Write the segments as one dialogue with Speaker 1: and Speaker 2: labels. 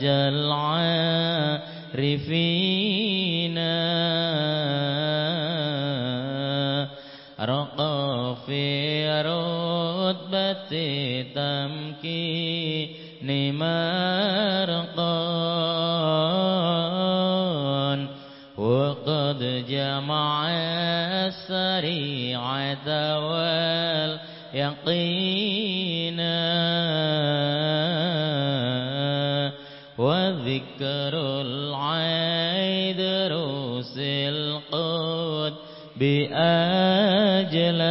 Speaker 1: تاج العارفين رقى في رتبة تمكين مرقان وقد جمع السريعة واليقين بأجلان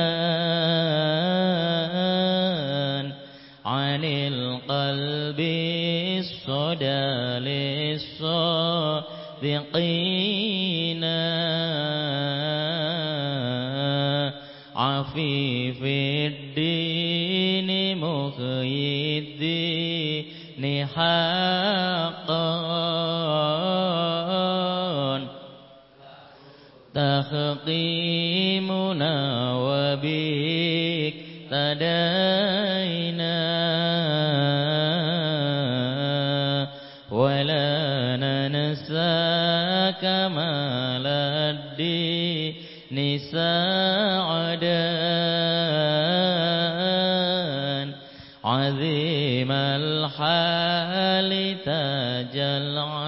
Speaker 1: عن القلب الصدى للصادقين. عفيف الدين مخي الدين حقا. تخقيمنا كمال الدين سعدا عظيم الحال تاج العابدين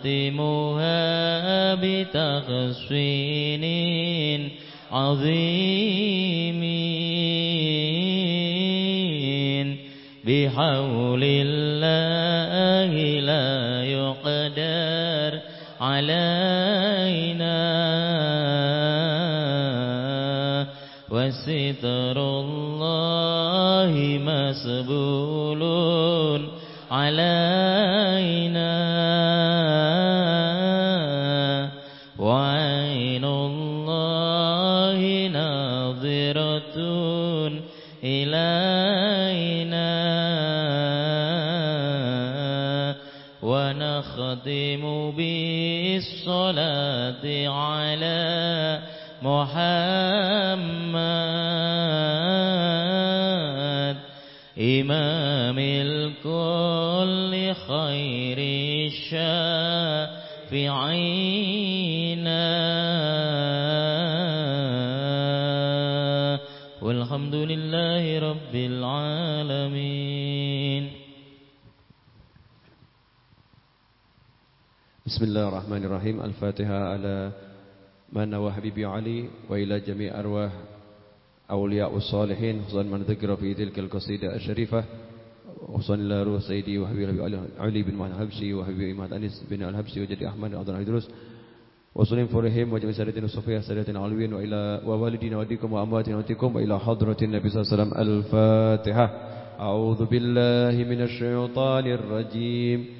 Speaker 1: تختمها بتحسين عظيم. الله
Speaker 2: الرحمن الرحيم الفاتحة على من وحبيبي علي وإلى جميع أرواح أولياء الصالحين خصوصا من ذكر في تلك القصيدة الشريفة وصلى الله روح سيدي وحبيبي علي بن محمد الحبشي وحبيبي محمد أنس بن الحبشي وجدي أحمد عبد العزيز وسلم فرهم وجميع سادتنا الصفية سادتنا العلوين وإلى ووالدنا وديكم وأمواتنا وديكم وإلى حضرة النبي صلى الله عليه وسلم الفاتحة أعوذ بالله من الشيطان الرجيم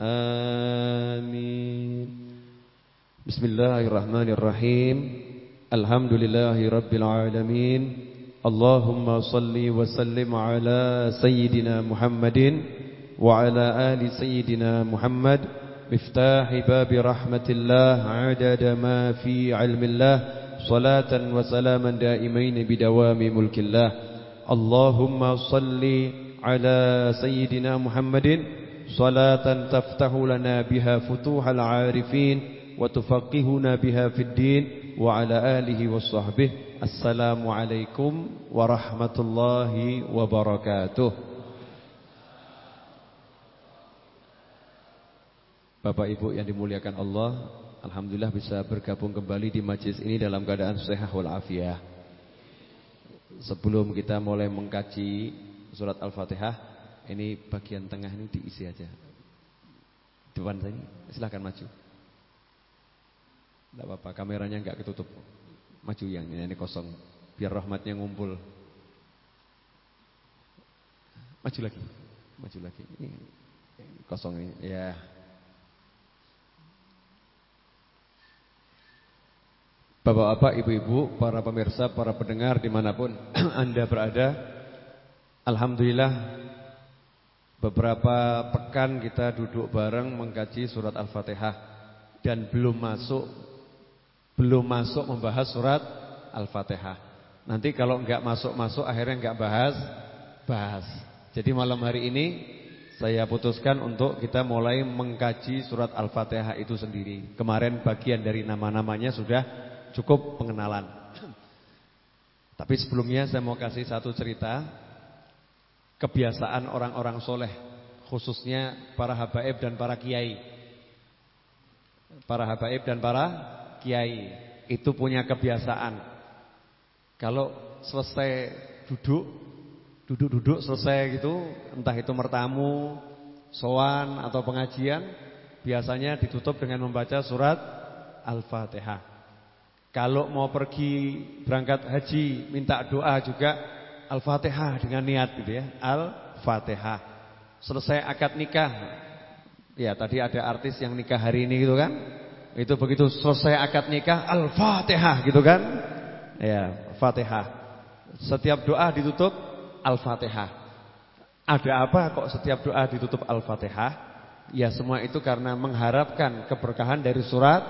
Speaker 2: آمين. بسم الله الرحمن الرحيم. الحمد لله رب العالمين. اللهم صل وسلم على سيدنا محمد وعلى آل سيدنا محمد. مفتاح باب رحمة الله عدد ما في علم الله. صلاة وسلاما دائمين بدوام ملك الله. اللهم صل على سيدنا محمد صلاة تفتح لنا بها فتوح العارفين وتفقهنا بها في الدين وعلى آله وصحبه السلام عليكم ورحمة الله وبركاته Bapak Ibu yang dimuliakan Allah Alhamdulillah bisa bergabung kembali di majlis ini dalam keadaan sehat walafiat Sebelum kita mulai mengkaji surat Al-Fatihah ini bagian tengah ini diisi aja. Depan saya silahkan maju. Tidak apa-apa kameranya nggak ketutup. Maju yang ini, ini kosong. Biar rahmatnya ngumpul. Maju lagi Maju lagi. Ini kosong ini Ya. Bapak-bapak, ibu-ibu, para pemirsa, para pendengar di mana pun Anda berada Alhamdulillah Beberapa pekan kita duduk bareng mengkaji surat Al-Fatihah Dan belum masuk Belum masuk membahas surat Al-Fatihah. Nanti kalau enggak masuk-masuk akhirnya enggak bahas Bahas. Jadi malam hari ini Saya putuskan untuk kita mulai mengkaji surat Al-Fatihah itu sendiri. Kemarin bagian dari nama-namanya sudah cukup pengenalan. Tapi sebelumnya saya mau kasih satu cerita kebiasaan orang-orang soleh, khususnya para habaib dan para kiai. Para habaib dan para kiai itu punya kebiasaan. Kalau selesai duduk, duduk-duduk selesai gitu, entah itu mertamu, soan atau pengajian, biasanya ditutup dengan membaca surat Al-Fatihah. Kalau mau pergi berangkat haji minta doa juga Al-Fatihah dengan niat gitu ya. Al-Fatihah. Selesai akad nikah. Ya, tadi ada artis yang nikah hari ini gitu kan. Itu begitu selesai akad nikah Al-Fatihah gitu kan. Ya, Fatihah. Setiap doa ditutup Al-Fatihah. Ada apa kok setiap doa ditutup Al-Fatihah? Ya semua itu karena mengharapkan keberkahan dari surat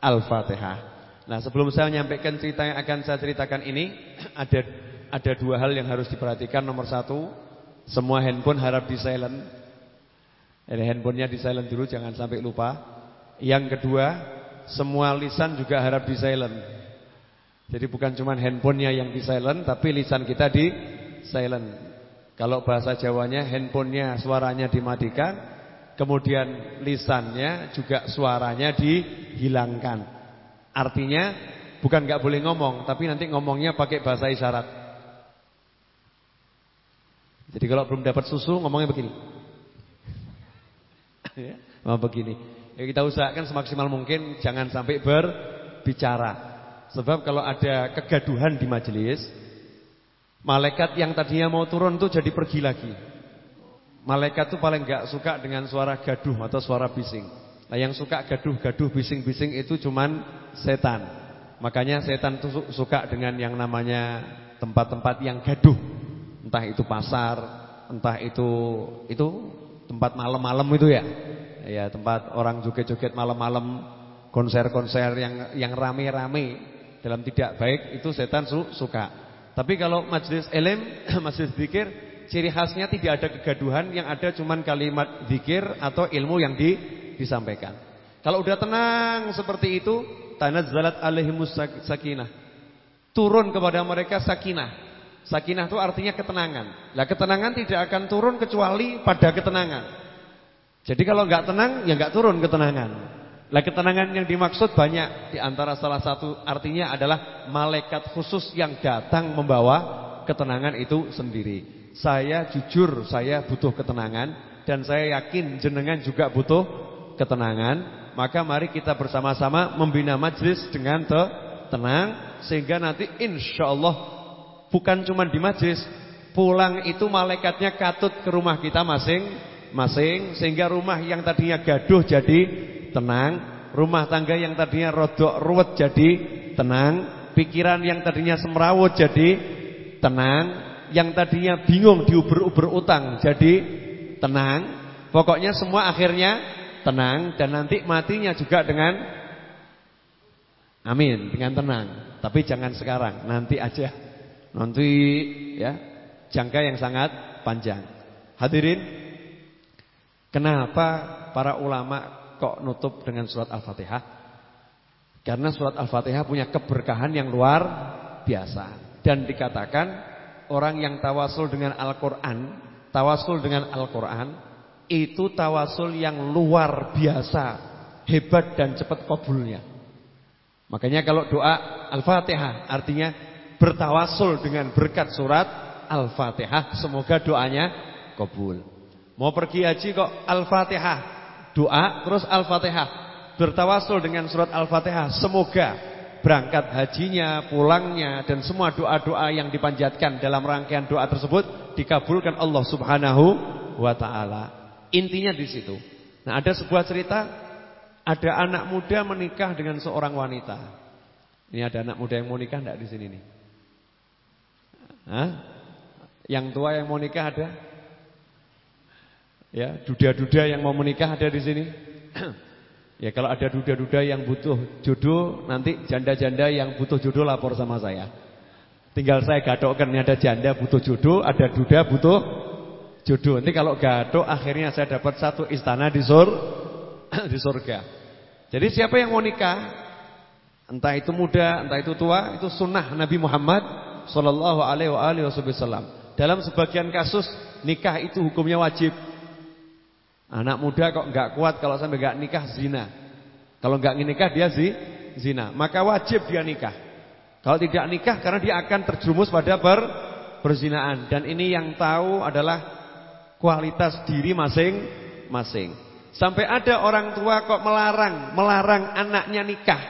Speaker 2: Al-Fatihah. Nah sebelum saya menyampaikan cerita yang akan saya ceritakan ini Ada ada dua hal yang harus diperhatikan. Nomor satu Semua handphone harap di silent. Jadi handphonenya di silent dulu jangan sampai lupa. Yang kedua Semua lisan juga harap di silent. Jadi bukan cuma handphonenya yang di silent Tapi lisan kita di silent. Kalau bahasa Jawanya handphonenya suaranya dimatikan Kemudian lisannya juga suaranya dihilangkan. Artinya bukan nggak boleh ngomong, tapi nanti ngomongnya pakai bahasa isyarat. Jadi kalau belum dapat susu ngomongnya begini. ya, mau begini. Ya kita usahakan semaksimal mungkin jangan sampai berbicara. Sebab kalau ada kegaduhan di majelis, malaikat yang tadinya mau turun tuh jadi pergi lagi. Malaikat tuh paling nggak suka dengan suara gaduh atau suara bising. Nah yang suka gaduh-gaduh, bising-bising itu cuman setan. Makanya setan itu suka dengan yang namanya tempat-tempat yang gaduh. Entah itu pasar, entah itu itu tempat malam-malam itu ya. Ya, tempat orang joget-joget malam-malam, konser-konser yang yang rame-rame dalam tidak baik itu setan su suka. Tapi kalau majelis elim, majelis zikir, ciri khasnya tidak ada kegaduhan, yang ada cuman kalimat zikir atau ilmu yang di disampaikan. Kalau udah tenang seperti itu, tanazzalat alaihimus sakinah. Turun kepada mereka sakinah. Sakinah itu artinya ketenangan. Lah ketenangan tidak akan turun kecuali pada ketenangan. Jadi kalau nggak tenang, ya nggak turun ketenangan. Lah ketenangan yang dimaksud banyak. Di antara salah satu artinya adalah malaikat khusus yang datang membawa ketenangan itu sendiri. Saya jujur, saya butuh ketenangan dan saya yakin jenengan juga butuh ketenangan, maka mari kita bersama-sama membina majlis dengan te tenang sehingga nanti insya Allah bukan cuma di majlis, pulang itu malaikatnya katut ke rumah kita masing-masing sehingga rumah yang tadinya gaduh jadi tenang, rumah tangga yang tadinya rodok ruwet jadi tenang, pikiran yang tadinya semrawut jadi tenang, yang tadinya bingung diuber-uber utang jadi tenang. Pokoknya semua akhirnya tenang dan nanti matinya juga dengan amin, dengan tenang. Tapi jangan sekarang, nanti aja. Nanti ya, jangka yang sangat panjang. Hadirin, kenapa para ulama kok nutup dengan surat Al-Fatihah? Karena surat Al-Fatihah punya keberkahan yang luar biasa dan dikatakan orang yang tawasul dengan Al-Qur'an, tawasul dengan Al-Qur'an itu tawasul yang luar biasa, hebat dan cepat kabulnya. Makanya kalau doa Al-Fatihah artinya bertawasul dengan berkat surat Al-Fatihah. Semoga doanya kabul. Mau pergi haji kok Al-Fatihah. Doa terus Al-Fatihah. Bertawasul dengan surat Al-Fatihah. Semoga berangkat hajinya, pulangnya dan semua doa-doa yang dipanjatkan dalam rangkaian doa tersebut dikabulkan Allah Subhanahu wa taala. Intinya di situ. Nah, ada sebuah cerita ada anak muda menikah dengan seorang wanita. Ini ada anak muda yang mau nikah enggak di sini nih? Hah? Yang tua yang mau nikah ada? Ya, duda-duda yang mau menikah ada di sini? ya, kalau ada duda-duda yang butuh jodoh, nanti janda-janda yang butuh jodoh lapor sama saya. Tinggal saya gadokkan ada janda butuh jodoh, ada duda butuh jodoh. Nanti kalau gadok akhirnya saya dapat satu istana di sur di surga. Jadi siapa yang mau nikah, entah itu muda, entah itu tua, itu sunnah Nabi Muhammad Sallallahu Alaihi Wasallam. Dalam sebagian kasus nikah itu hukumnya wajib. Anak muda kok nggak kuat kalau sampai nggak nikah zina. Kalau nggak nikah dia zi, zina, maka wajib dia nikah. Kalau tidak nikah karena dia akan terjerumus pada ber, perzinaan dan ini yang tahu adalah kualitas diri masing-masing. Sampai ada orang tua kok melarang, melarang anaknya nikah.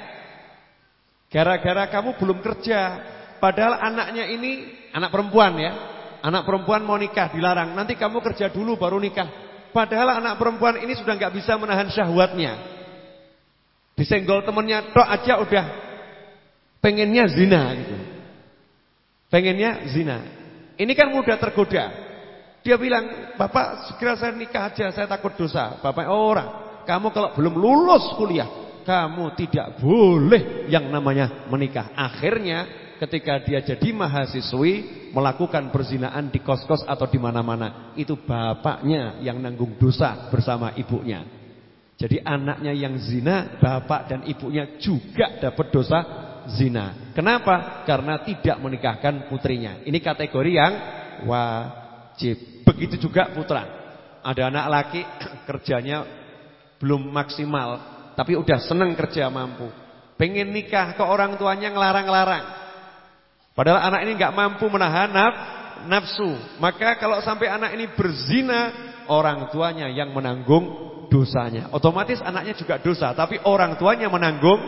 Speaker 2: Gara-gara kamu belum kerja. Padahal anaknya ini anak perempuan ya. Anak perempuan mau nikah dilarang. Nanti kamu kerja dulu baru nikah. Padahal anak perempuan ini sudah nggak bisa menahan syahwatnya. Disenggol temennya tok aja udah pengennya zina gitu. Pengennya zina. Ini kan mudah tergoda. Dia bilang, Bapak segera saya nikah aja, saya takut dosa. Bapak, oh, orang, kamu kalau belum lulus kuliah, kamu tidak boleh yang namanya menikah. Akhirnya ketika dia jadi mahasiswi, melakukan perzinaan di kos-kos atau di mana-mana. Itu bapaknya yang nanggung dosa bersama ibunya. Jadi anaknya yang zina, bapak dan ibunya juga dapat dosa zina. Kenapa? Karena tidak menikahkan putrinya. Ini kategori yang wajib. Begitu juga putra. Ada anak laki kerjanya belum maksimal, tapi udah seneng kerja mampu. Pengen nikah ke orang tuanya ngelarang-larang. Padahal anak ini nggak mampu menahan naf, nafsu. Maka kalau sampai anak ini berzina, orang tuanya yang menanggung dosanya. Otomatis anaknya juga dosa, tapi orang tuanya menanggung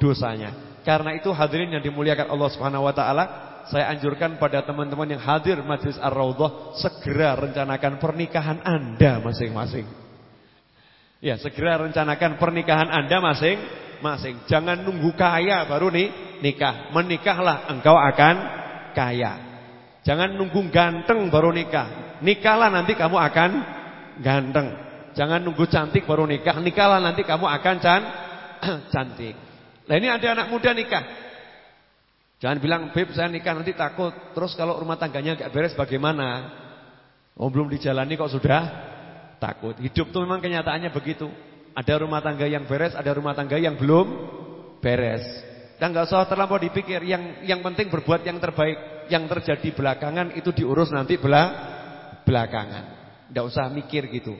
Speaker 2: dosanya. Karena itu hadirin yang dimuliakan Allah Subhanahu wa taala, saya anjurkan pada teman-teman yang hadir Majlis Ar-Raudhah segera rencanakan pernikahan Anda masing-masing. Ya, segera rencanakan pernikahan Anda masing-masing. Jangan nunggu kaya baru nih nikah. Menikahlah engkau akan kaya. Jangan nunggu ganteng baru nikah. Nikahlah nanti kamu akan ganteng. Jangan nunggu cantik baru nikah. Nikahlah nanti kamu akan can cantik. Nah ini ada anak muda nikah. Jangan bilang, Beb saya nikah nanti takut. Terus kalau rumah tangganya gak beres bagaimana? Oh belum dijalani kok sudah takut. Hidup tuh memang kenyataannya begitu. Ada rumah tangga yang beres, ada rumah tangga yang belum beres. Dan gak usah terlampau dipikir. Yang yang penting berbuat yang terbaik. Yang terjadi belakangan itu diurus nanti bela, belakangan. Gak usah mikir gitu.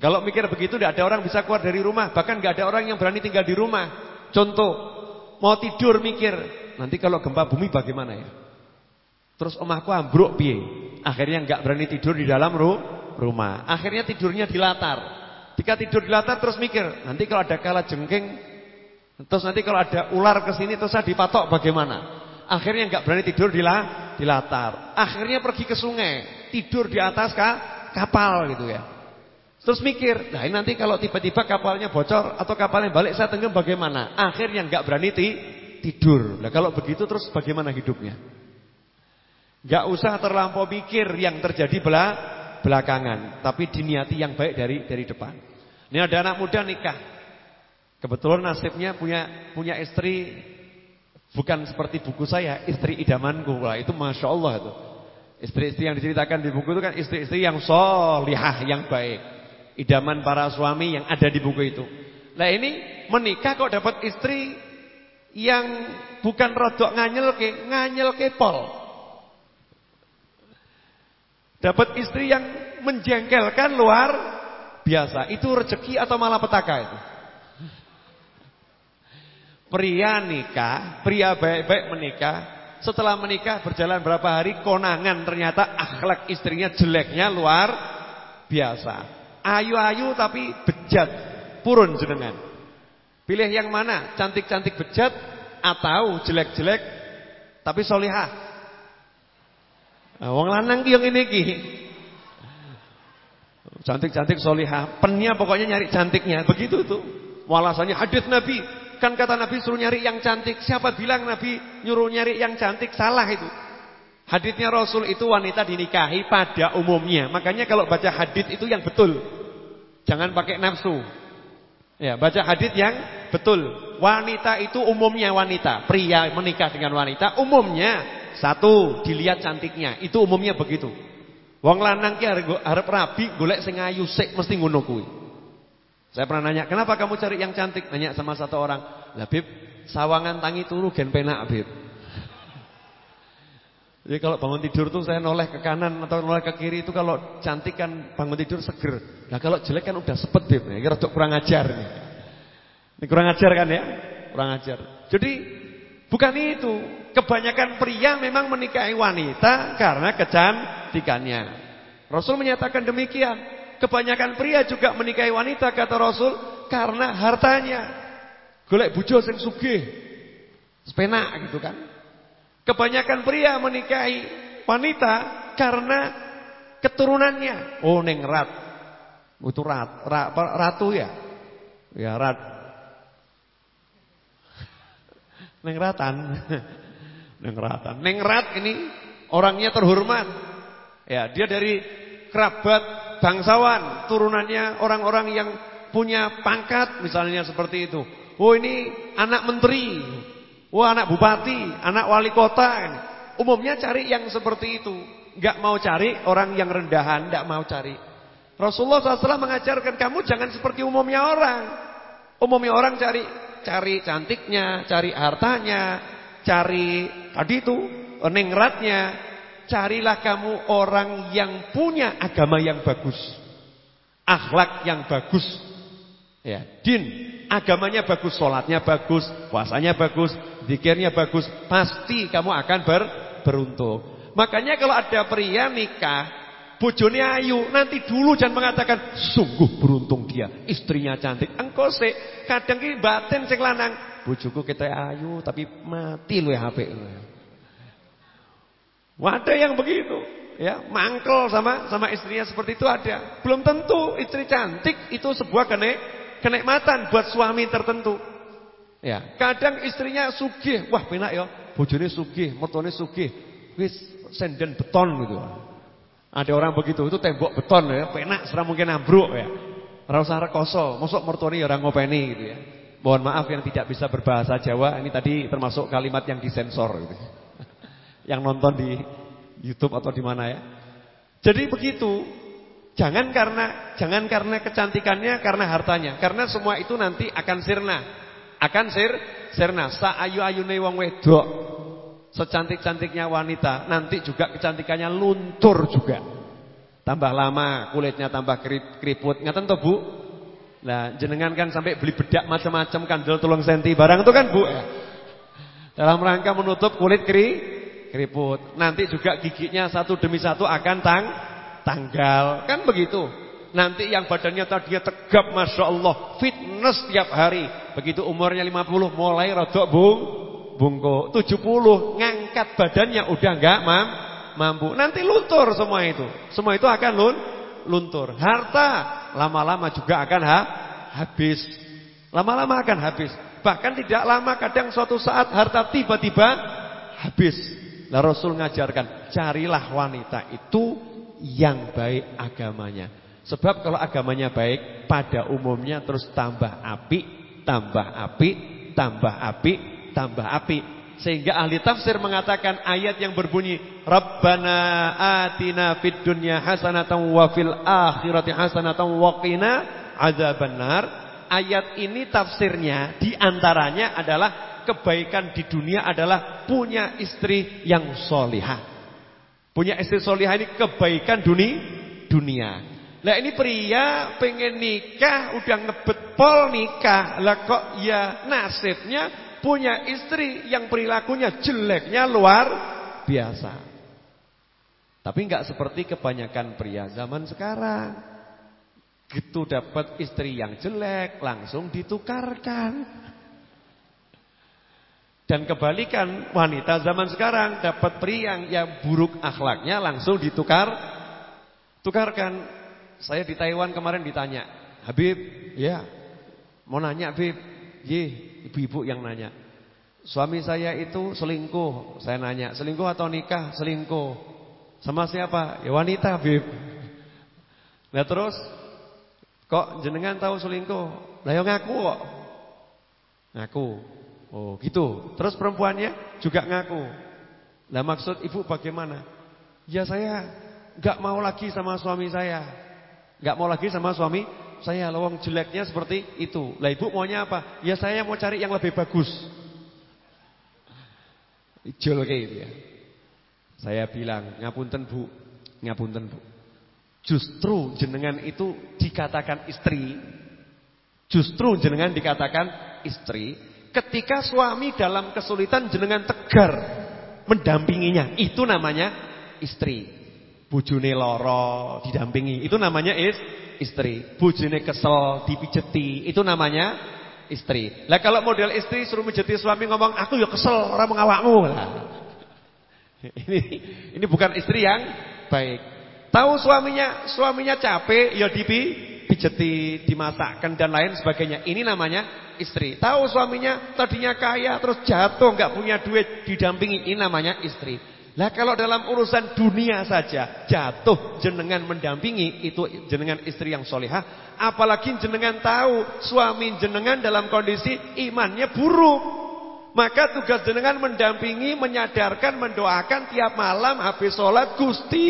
Speaker 2: Kalau mikir begitu tidak ada orang bisa keluar dari rumah. Bahkan gak ada orang yang berani tinggal di rumah. Contoh, mau tidur mikir. Nanti kalau gempa bumi bagaimana ya? Terus omahku ambruk piye? Akhirnya nggak berani tidur di dalam ru rumah. Akhirnya tidurnya di latar. Jika tidur di latar terus mikir, nanti kalau ada kala jengking, terus nanti kalau ada ular ke sini terus saya dipatok bagaimana? Akhirnya nggak berani tidur di, la, di latar. Akhirnya pergi ke sungai, tidur di atas ka, kapal gitu ya. Terus mikir, nah nanti kalau tiba-tiba kapalnya bocor atau kapalnya balik saya tenggelam bagaimana? Akhirnya nggak berani ti, tidur. Nah kalau begitu terus bagaimana hidupnya? Gak usah terlampau pikir yang terjadi bela belakangan, tapi diniati yang baik dari dari depan. Ini ada anak muda nikah. Kebetulan nasibnya punya punya istri Bukan seperti buku saya, istri idamanku. Wah, itu Masya Allah itu. Istri-istri yang diceritakan di buku itu kan istri-istri yang solihah, yang baik. Idaman para suami yang ada di buku itu. Nah ini menikah kok dapat istri yang bukan rodok nganyel ke, nganyel ke pol. Dapat istri yang menjengkelkan luar biasa. Itu rezeki atau malah petaka itu? Pria nikah, pria baik-baik menikah, setelah menikah berjalan berapa hari konangan ternyata akhlak istrinya jeleknya luar biasa. Ayu-ayu tapi bejat, purun jenengan. Pilih yang mana? Cantik-cantik bejat atau jelek-jelek tapi solihah? Nah, wong lanang ki yang ini ki. Cantik-cantik solihah, pennya pokoknya nyari cantiknya, begitu tuh. Walasannya hadis Nabi, Kan kata Nabi suruh nyari yang cantik. Siapa bilang Nabi nyuruh nyari yang cantik? Salah itu. Haditnya Rasul itu wanita dinikahi pada umumnya. Makanya kalau baca hadit itu yang betul. Jangan pakai nafsu. Ya, baca hadit yang betul. Wanita itu umumnya wanita. Pria menikah dengan wanita umumnya satu dilihat cantiknya. Itu umumnya begitu. Wong lanang ki arep rabi golek sing ayu sik mesti ngono kuwi. Saya pernah nanya, kenapa kamu cari yang cantik? Nanya sama satu orang. Lah Bib, sawangan tangi turu gen penak Bib. Jadi kalau bangun tidur tuh saya noleh ke kanan atau noleh ke kiri itu kalau cantik kan bangun tidur seger. Nah kalau jelek kan udah sepet Bib. Ini kurang ajar nih. Ini kurang ajar kan ya? Kurang ajar. Jadi bukan itu. Kebanyakan pria memang menikahi wanita karena kecantikannya. Rasul menyatakan demikian. Kebanyakan pria juga menikahi wanita kata Rasul karena hartanya. Golek bojo sing sugih. Sepenak gitu kan. Kebanyakan pria menikahi wanita karena keturunannya. Oh neng rat. Itu rat, rat ratu ya. Ya rat. Neng ratan. Neng ratan. Neng rat ini orangnya terhormat. Ya, dia dari kerabat bangsawan, turunannya orang-orang yang punya pangkat misalnya seperti itu. Oh ini anak menteri, oh anak bupati, anak wali kota. Umumnya cari yang seperti itu. Enggak mau cari orang yang rendahan, enggak mau cari. Rasulullah SAW mengajarkan kamu jangan seperti umumnya orang. Umumnya orang cari cari cantiknya, cari hartanya, cari tadi itu ningratnya, Carilah kamu orang yang punya agama yang bagus. Akhlak yang bagus. Ya, din, agamanya bagus, sholatnya bagus, puasanya bagus, zikirnya bagus, pasti kamu akan ber, beruntung. Makanya kalau ada pria nikah, bojone ayu, nanti dulu jangan mengatakan sungguh beruntung dia, istrinya cantik. Engkau sih, kadang ini batin sing lanang, bojoku kita ayu tapi mati lu ya HP ada yang begitu, ya, mangkel sama sama istrinya seperti itu ada. Belum tentu istri cantik itu sebuah kenik kenikmatan buat suami tertentu. Ya, kadang istrinya sugih, wah penak ya, bojone sugih, mertuane sugih. Wis senden beton gitu. Ada orang begitu, itu tembok beton ya, penak serah mungkin ambruk ya. Ora usah rekoso, mosok mertuane ya ora ngopeni gitu ya. Mohon maaf yang tidak bisa berbahasa Jawa, ini tadi termasuk kalimat yang disensor gitu yang nonton di YouTube atau di mana ya. Jadi begitu. Jangan karena jangan karena kecantikannya, karena hartanya. Karena semua itu nanti akan sirna. Akan sir sirna. Saayu-ayune wong wedok. Secantik-cantiknya wanita, nanti juga kecantikannya luntur juga. Tambah lama, kulitnya tambah keriput. Ngaten toh, Bu? Nah, jenengan kan sampai beli bedak macam-macam kandel tulung senti barang itu kan, Bu ya. Dalam rangka menutup kulit keri keriput. Nanti juga giginya satu demi satu akan tang tanggal. Kan begitu. Nanti yang badannya tadinya tegap Masya Allah. Fitness tiap hari. Begitu umurnya 50 mulai rodok bung, bungko. 70 ngangkat badannya udah enggak mam, mampu. Nanti luntur semua itu. Semua itu akan lun, luntur. Harta lama-lama juga akan ha, habis. Lama-lama akan habis. Bahkan tidak lama kadang suatu saat harta tiba-tiba habis. Nah Rasul ngajarkan, carilah wanita itu yang baik agamanya. Sebab kalau agamanya baik, pada umumnya terus tambah api, tambah api, tambah api, tambah api. Sehingga ahli tafsir mengatakan ayat yang berbunyi Rabbana atina fid dunya hasanatan wa fil akhirati hasanatan wa qina adzabannar. Ayat ini tafsirnya di antaranya adalah kebaikan di dunia adalah punya istri yang solihah. Punya istri solihah ini kebaikan dunia. dunia. Lah ini pria pengen nikah udah ngebet pol nikah. Lah kok ya nasibnya punya istri yang perilakunya jeleknya luar biasa. Tapi nggak seperti kebanyakan pria zaman sekarang. Gitu dapat istri yang jelek langsung ditukarkan. Dan kebalikan wanita zaman sekarang dapat pria yang, buruk akhlaknya langsung ditukar tukarkan. Saya di Taiwan kemarin ditanya, "Habib, ya, mau nanya Habib, ye, ibu-ibu yang nanya. Suami saya itu selingkuh. Saya nanya, selingkuh atau nikah? Selingkuh. Sama siapa? Ya wanita, Bib. Nah terus, kok jenengan tahu selingkuh? Lah ya ngaku kok. Ngaku. Oh gitu. Terus perempuannya juga ngaku. Lah maksud ibu bagaimana? Ya saya gak mau lagi sama suami saya. Gak mau lagi sama suami saya lowong jeleknya seperti itu. Lah ibu maunya apa? Ya saya mau cari yang lebih bagus. Ijol kayak gitu ya. Saya bilang, ngapunten Bu, ngapunten Bu. Justru jenengan itu dikatakan istri. Justru jenengan dikatakan istri ketika suami dalam kesulitan jenengan tegar mendampinginya. Itu namanya istri. Bujune loro didampingi. Itu namanya istri istri. Bujune kesel dipijeti, itu namanya istri. Lah kalau model istri suruh mijeti suami ngomong, "Aku ya kesel orang mengawakmu." Lah. Ini ini bukan istri yang baik. Tahu suaminya, suaminya capek ya dipi pijeti, dimasakkan dan lain sebagainya. Ini namanya istri. Tahu suaminya tadinya kaya terus jatuh nggak punya duit didampingi. Ini namanya istri. Lah kalau dalam urusan dunia saja jatuh jenengan mendampingi itu jenengan istri yang solehah. Apalagi jenengan tahu suami jenengan dalam kondisi imannya buruk. Maka tugas jenengan mendampingi, menyadarkan, mendoakan tiap malam habis sholat. Gusti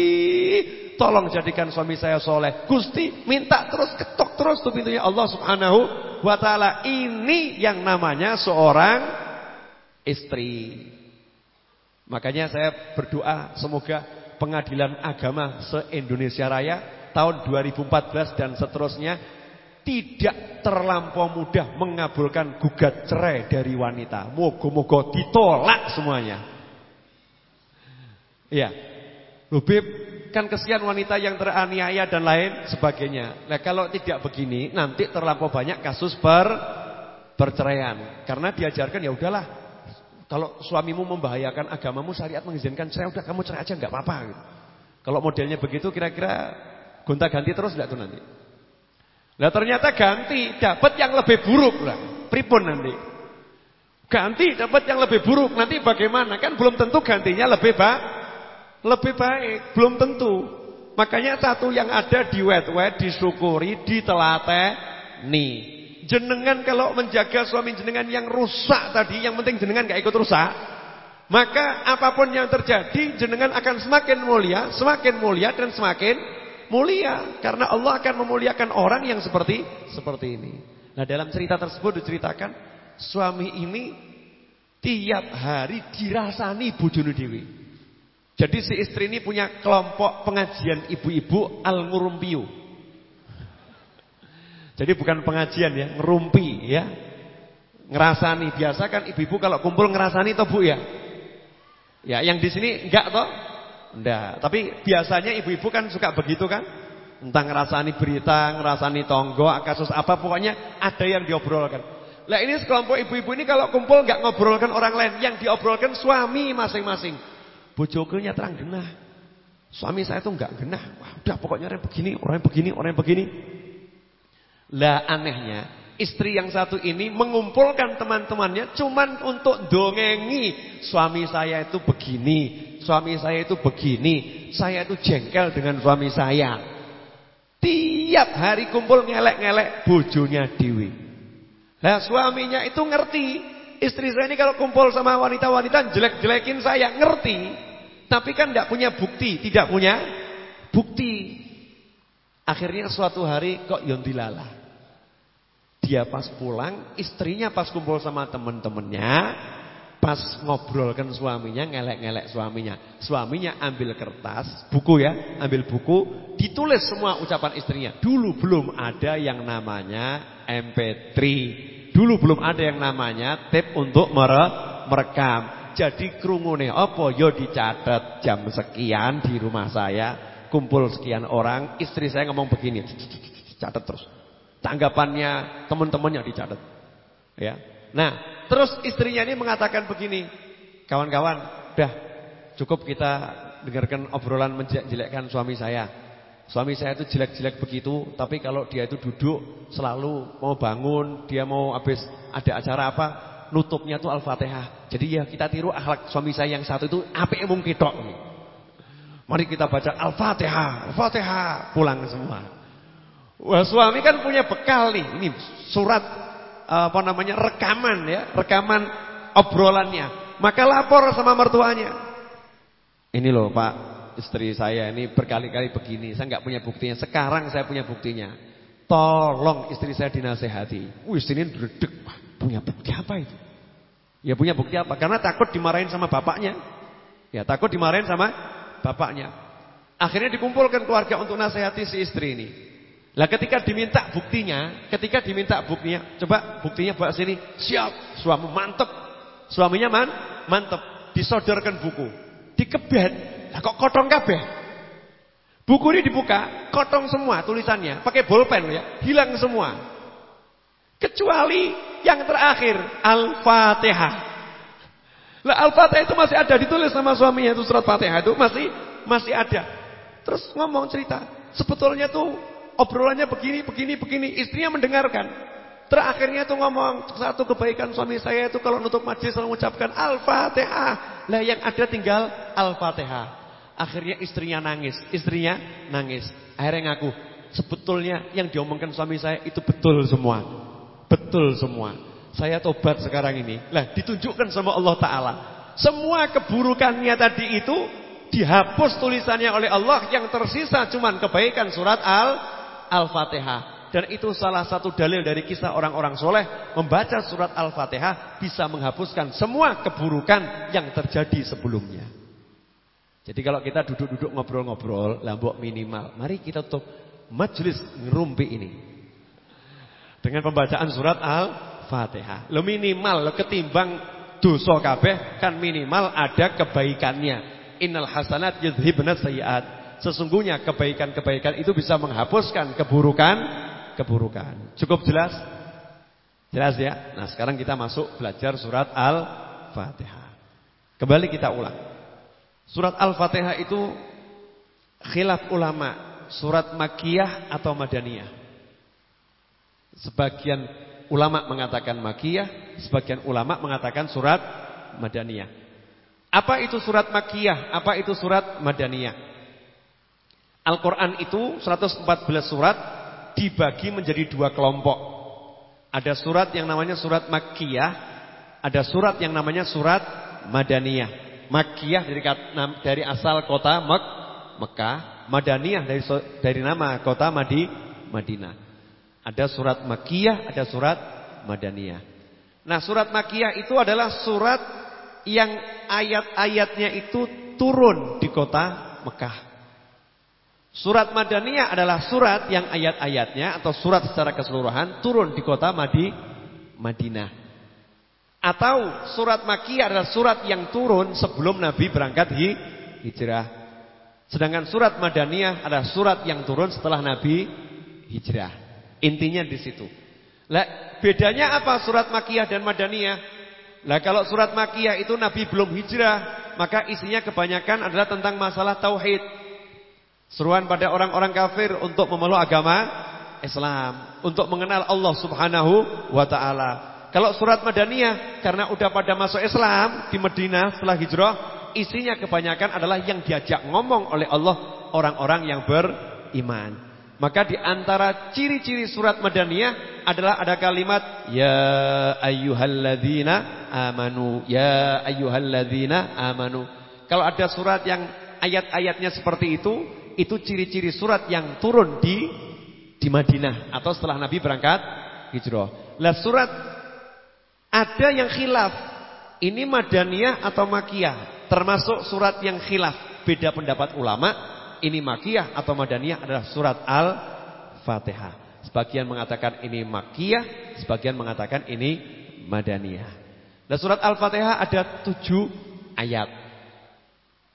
Speaker 2: tolong jadikan suami saya soleh. Gusti minta terus ketok terus tuh pintunya Allah subhanahu wa ta'ala. Ini yang namanya seorang istri. Makanya saya berdoa semoga pengadilan agama se-Indonesia Raya tahun 2014 dan seterusnya tidak terlampau mudah mengabulkan gugat cerai dari wanita. Moga-moga ditolak semuanya. Iya. Lubib kan kesian wanita yang teraniaya dan lain sebagainya. Nah kalau tidak begini nanti terlampau banyak kasus per perceraian. Karena diajarkan ya udahlah kalau suamimu membahayakan agamamu, syariat mengizinkan cerai, udah kamu cerai aja nggak apa-apa. Kalau modelnya begitu kira-kira gonta-ganti terus enggak tuh nanti? Nah ternyata ganti, dapat yang lebih buruk lah. Pripun nanti? Ganti dapat yang lebih buruk, nanti bagaimana? Kan belum tentu gantinya lebih baik. Lebih baik, belum tentu. Makanya satu yang ada di wet-wet, disyukuri, nih. Jenengan kalau menjaga suami jenengan yang rusak tadi, yang penting jenengan gak ikut rusak, maka apa pun yang terjadi jenengan akan semakin mulia, semakin mulia dan semakin mulia karena Allah akan memuliakan orang yang seperti seperti ini. Nah, dalam cerita tersebut diceritakan suami ini tiap hari dirasani bojone dewi. Jadi si istri ini punya kelompok pengajian ibu-ibu Al-Ngurumpiu. Jadi bukan pengajian ya, ngerumpi ya. Ngerasani biasa kan ibu-ibu kalau kumpul ngerasani toh Bu ya. Ya, yang di sini enggak toh? Enggak, tapi biasanya ibu-ibu kan suka begitu kan? Entah ngerasani berita, ngerasani tonggo, kasus apa pokoknya ada yang diobrolkan. Lah ini sekelompok ibu-ibu ini kalau kumpul enggak ngobrolkan orang lain, yang diobrolkan suami masing-masing. Bojoku terang genah. Suami saya tuh enggak genah. Wah, udah pokoknya orang begini, orang begini, orang begini. Lah anehnya, istri yang satu ini mengumpulkan teman-temannya cuman untuk dongengi. Suami saya itu begini, suami saya itu begini, saya itu jengkel dengan suami saya. Tiap hari kumpul ngelek-ngelek bojonya Dewi. Lah suaminya itu ngerti istri saya ini kalau kumpul sama wanita-wanita jelek-jelekin saya, ngerti. Tapi kan tidak punya bukti, tidak punya bukti. Akhirnya suatu hari kok yondilala. Dia pas pulang, istrinya pas kumpul sama temen-temennya, pas ngobrolkan suaminya, ngelek-ngelek suaminya. Suaminya ambil kertas, buku ya, ambil buku, ditulis semua ucapan istrinya. Dulu belum ada yang namanya MP3. Dulu belum ada yang namanya tape untuk merekam. Jadi krungune apa yo ya dicatat jam sekian di rumah saya, kumpul sekian orang, istri saya ngomong begini, catat terus. Tanggapannya teman-teman yang dicatat. Ya. Nah, terus istrinya ini mengatakan begini, kawan-kawan, dah cukup kita dengarkan obrolan menjelekkan suami saya. Suami saya itu jelek-jelek begitu, tapi kalau dia itu duduk selalu mau bangun, dia mau habis ada acara apa, nutupnya tuh Al-Fatihah. Jadi ya kita tiru akhlak suami saya yang satu itu apik mung ketok. Mari kita baca Al-Fatihah, Al-Fatihah, pulang semua. Wah suami kan punya bekal nih. Ini surat apa namanya rekaman ya, rekaman obrolannya. Maka lapor sama mertuanya. Ini loh Pak, istri saya ini berkali-kali begini. Saya nggak punya buktinya. Sekarang saya punya buktinya. Tolong istri saya dinasehati. Wih, ini dredeg. Punya bukti apa itu? Ya punya bukti apa? Karena takut dimarahin sama bapaknya. Ya takut dimarahin sama bapaknya. Akhirnya dikumpulkan keluarga untuk nasihati si istri ini. Lah ketika diminta buktinya, ketika diminta buktinya, coba buktinya bawa sini. Siap, suami mantep. Suaminya man, mantep. Disodorkan buku. Dikebet. Lah kok kotong kabeh? Buku ini dibuka, kotong semua tulisannya, pakai bolpen ya, hilang semua. Kecuali yang terakhir, Al-Fatihah. Lah Al-Fatihah itu masih ada ditulis sama suaminya itu surat Fatihah itu masih masih ada. Terus ngomong cerita, sebetulnya tuh Obrolannya begini, begini, begini. Istrinya mendengarkan. Terakhirnya tuh ngomong, satu kebaikan suami saya itu kalau nutup majlis selalu mengucapkan Al-Fatihah. Lah yang ada tinggal Al-Fatihah. Akhirnya istrinya nangis, istrinya nangis. Akhirnya ngaku, sebetulnya yang diomongkan suami saya itu betul semua. Betul semua. Saya tobat sekarang ini. Lah ditunjukkan sama Allah Ta'ala. Semua keburukannya tadi itu dihapus tulisannya oleh Allah. Yang tersisa cuman kebaikan surat Al Al-Fatihah. Dan itu salah satu dalil dari kisah orang-orang soleh. Membaca surat Al-Fatihah bisa menghapuskan semua keburukan yang terjadi sebelumnya. Jadi kalau kita duduk-duduk ngobrol-ngobrol, lambok minimal. Mari kita tutup majelis ngerumpi ini. Dengan pembacaan surat Al-Fatihah. Lo minimal, lo ketimbang dosa kabeh kan minimal ada kebaikannya. Innal hasanat yudhibnat sayiat. Sesungguhnya kebaikan-kebaikan itu bisa menghapuskan keburukan-keburukan. Cukup jelas? Jelas ya? Nah sekarang kita masuk belajar surat Al-Fatihah. Kembali kita ulang. Surat Al-Fatihah itu khilaf ulama. Surat Makiyah atau Madaniyah. Sebagian ulama mengatakan Makiyah. Sebagian ulama mengatakan surat Madaniyah. Apa itu surat Makiyah? Apa itu surat Madaniyah? Al-Quran itu 114 surat dibagi menjadi dua kelompok. Ada surat yang namanya surat Makkiyah, ada surat yang namanya surat Madaniyah. Makkiyah dari dari asal kota Mek, Mekah, Madaniyah dari dari nama kota Madi, Madinah. Ada surat Makkiyah, ada surat Madaniyah. Nah, surat Makkiyah itu adalah surat yang ayat-ayatnya itu turun di kota Mekah. Surat Madaniyah adalah surat yang ayat-ayatnya atau surat secara keseluruhan turun di kota Madi, Madinah. Atau surat Makiyah adalah surat yang turun sebelum Nabi berangkat hi, hijrah. Sedangkan surat Madaniyah adalah surat yang turun setelah Nabi hijrah. Intinya di situ. Lah, bedanya apa surat Makiyah dan Madaniyah? Lah kalau surat Makiyah itu Nabi belum hijrah, maka isinya kebanyakan adalah tentang masalah tauhid. Seruan pada orang-orang kafir untuk memeluk agama Islam, untuk mengenal Allah Subhanahu wa taala. Kalau surat Madaniyah karena udah pada masuk Islam di Madinah setelah hijrah, isinya kebanyakan adalah yang diajak ngomong oleh Allah orang-orang yang beriman. Maka di antara ciri-ciri surat Madaniyah adalah ada kalimat ya ayyuhalladzina amanu, ya ayyuhalladzina amanu. Kalau ada surat yang ayat-ayatnya seperti itu, itu ciri-ciri surat yang turun di di Madinah atau setelah Nabi berangkat hijrah. Lah surat ada yang khilaf. Ini Madaniyah atau Makiyah? Termasuk surat yang khilaf. Beda pendapat ulama ini makiyah atau madaniyah adalah surat Al-Fatihah. Sebagian mengatakan ini makiyah, sebagian mengatakan ini madaniyah. Dan surat Al-Fatihah ada tujuh ayat.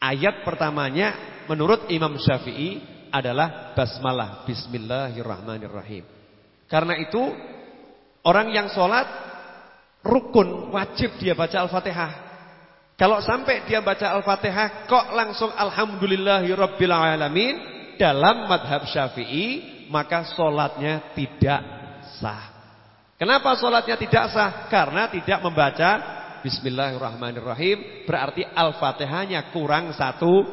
Speaker 2: Ayat pertamanya menurut Imam Syafi'i adalah basmalah, bismillahirrahmanirrahim. Karena itu orang yang sholat rukun wajib dia baca Al-Fatihah. Kalau sampai dia baca Al-Fatihah kok langsung alhamdulillahirabbil alamin dalam madhab Syafi'i maka solatnya tidak sah. Kenapa solatnya tidak sah? Karena tidak membaca Bismillahirrahmanirrahim berarti Al-Fatihahnya kurang satu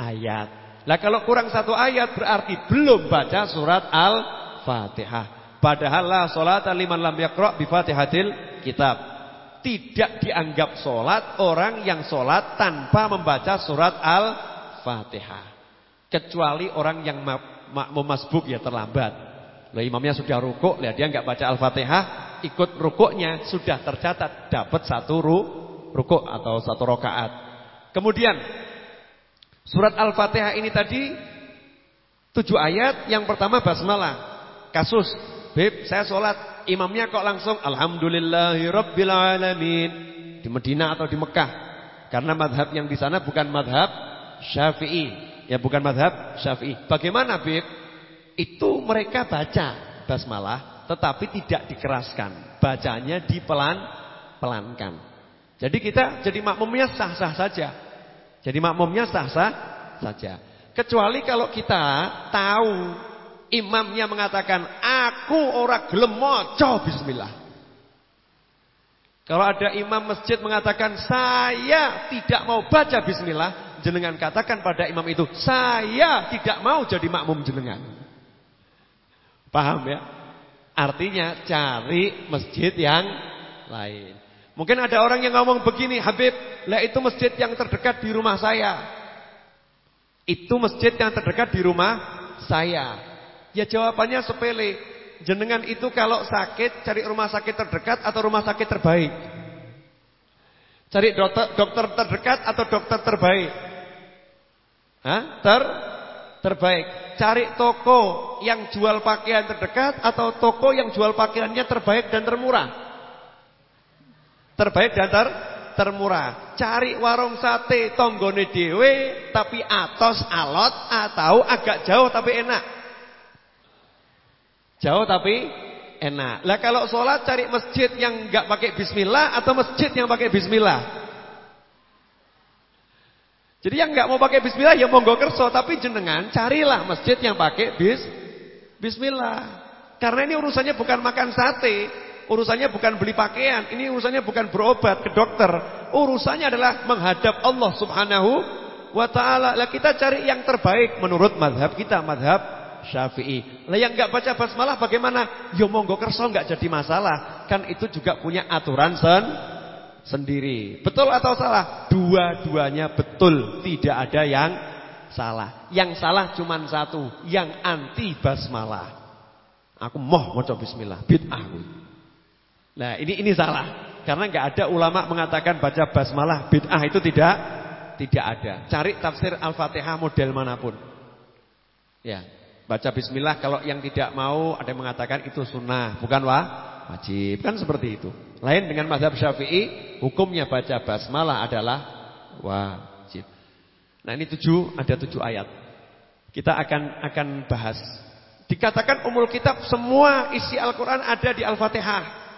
Speaker 2: ayat. Lah kalau kurang satu ayat berarti belum baca surat Al-Fatihah. Padahal la salata liman lam yaqra bi Fatihatil kitab tidak dianggap sholat orang yang sholat tanpa membaca surat Al-Fatihah. Kecuali orang yang makmum masbuk ya terlambat. Lah imamnya sudah rukuk, lihat dia nggak baca Al-Fatihah, ikut rukuknya sudah tercatat dapat satu ru, rukuk atau satu rokaat. Kemudian surat Al-Fatihah ini tadi tujuh ayat, yang pertama basmalah. Kasus, Beb, saya sholat imamnya kok langsung alhamdulillahi rabbil alamin di Medina atau di Mekah. Karena madhab yang di sana bukan madhab Syafi'i, ya bukan madhab Syafi'i. Bagaimana, Bib? Itu mereka baca basmalah tetapi tidak dikeraskan. Bacanya dipelan pelankan. Jadi kita jadi makmumnya sah-sah saja. Jadi makmumnya sah-sah saja. Kecuali kalau kita tahu imamnya mengatakan aku ora gelem maca bismillah. Kalau ada imam masjid mengatakan saya tidak mau baca bismillah, jenengan katakan pada imam itu, saya tidak mau jadi makmum jenengan. Paham ya? Artinya cari masjid yang lain. Mungkin ada orang yang ngomong begini, Habib, lah itu masjid yang terdekat di rumah saya. Itu masjid yang terdekat di rumah saya. Ya jawabannya sepele. Jenengan itu kalau sakit cari rumah sakit terdekat atau rumah sakit terbaik? Cari dokter, dokter terdekat atau dokter terbaik? Hah? Ter terbaik. Cari toko yang jual pakaian terdekat atau toko yang jual pakaiannya terbaik dan termurah? Terbaik dan ter termurah. Cari warung sate tonggone dewe tapi atos alot atau agak jauh tapi enak. Jauh tapi enak. Lah kalau sholat cari masjid yang nggak pakai bismillah atau masjid yang pakai bismillah. Jadi yang nggak mau pakai bismillah ya monggo kerso, tapi jenengan carilah masjid yang pakai bis bismillah. Karena ini urusannya bukan makan sate, urusannya bukan beli pakaian, ini urusannya bukan berobat ke dokter. Urusannya adalah menghadap Allah Subhanahu wa taala. Lah kita cari yang terbaik menurut madhab kita, madhab Syafi'i. Lah yang enggak baca basmalah bagaimana? Ya monggo kerso enggak jadi masalah. Kan itu juga punya aturan sen sendiri. Betul atau salah? Dua-duanya betul, tidak ada yang salah. Yang salah cuma satu, yang anti basmalah. Aku moh maca bismillah, bid'ah. Nah, ini ini salah. Karena enggak ada ulama mengatakan baca basmalah bid'ah itu tidak tidak ada. Cari tafsir Al-Fatihah model mana pun. Ya, Baca bismillah kalau yang tidak mau ada yang mengatakan itu sunnah, bukan wah, wajib. Kan seperti itu. Lain dengan mazhab Syafi'i, hukumnya baca basmalah adalah wajib. Nah, ini tujuh, ada tujuh ayat. Kita akan akan bahas. Dikatakan umul kitab semua isi Al-Qur'an ada di Al-Fatihah.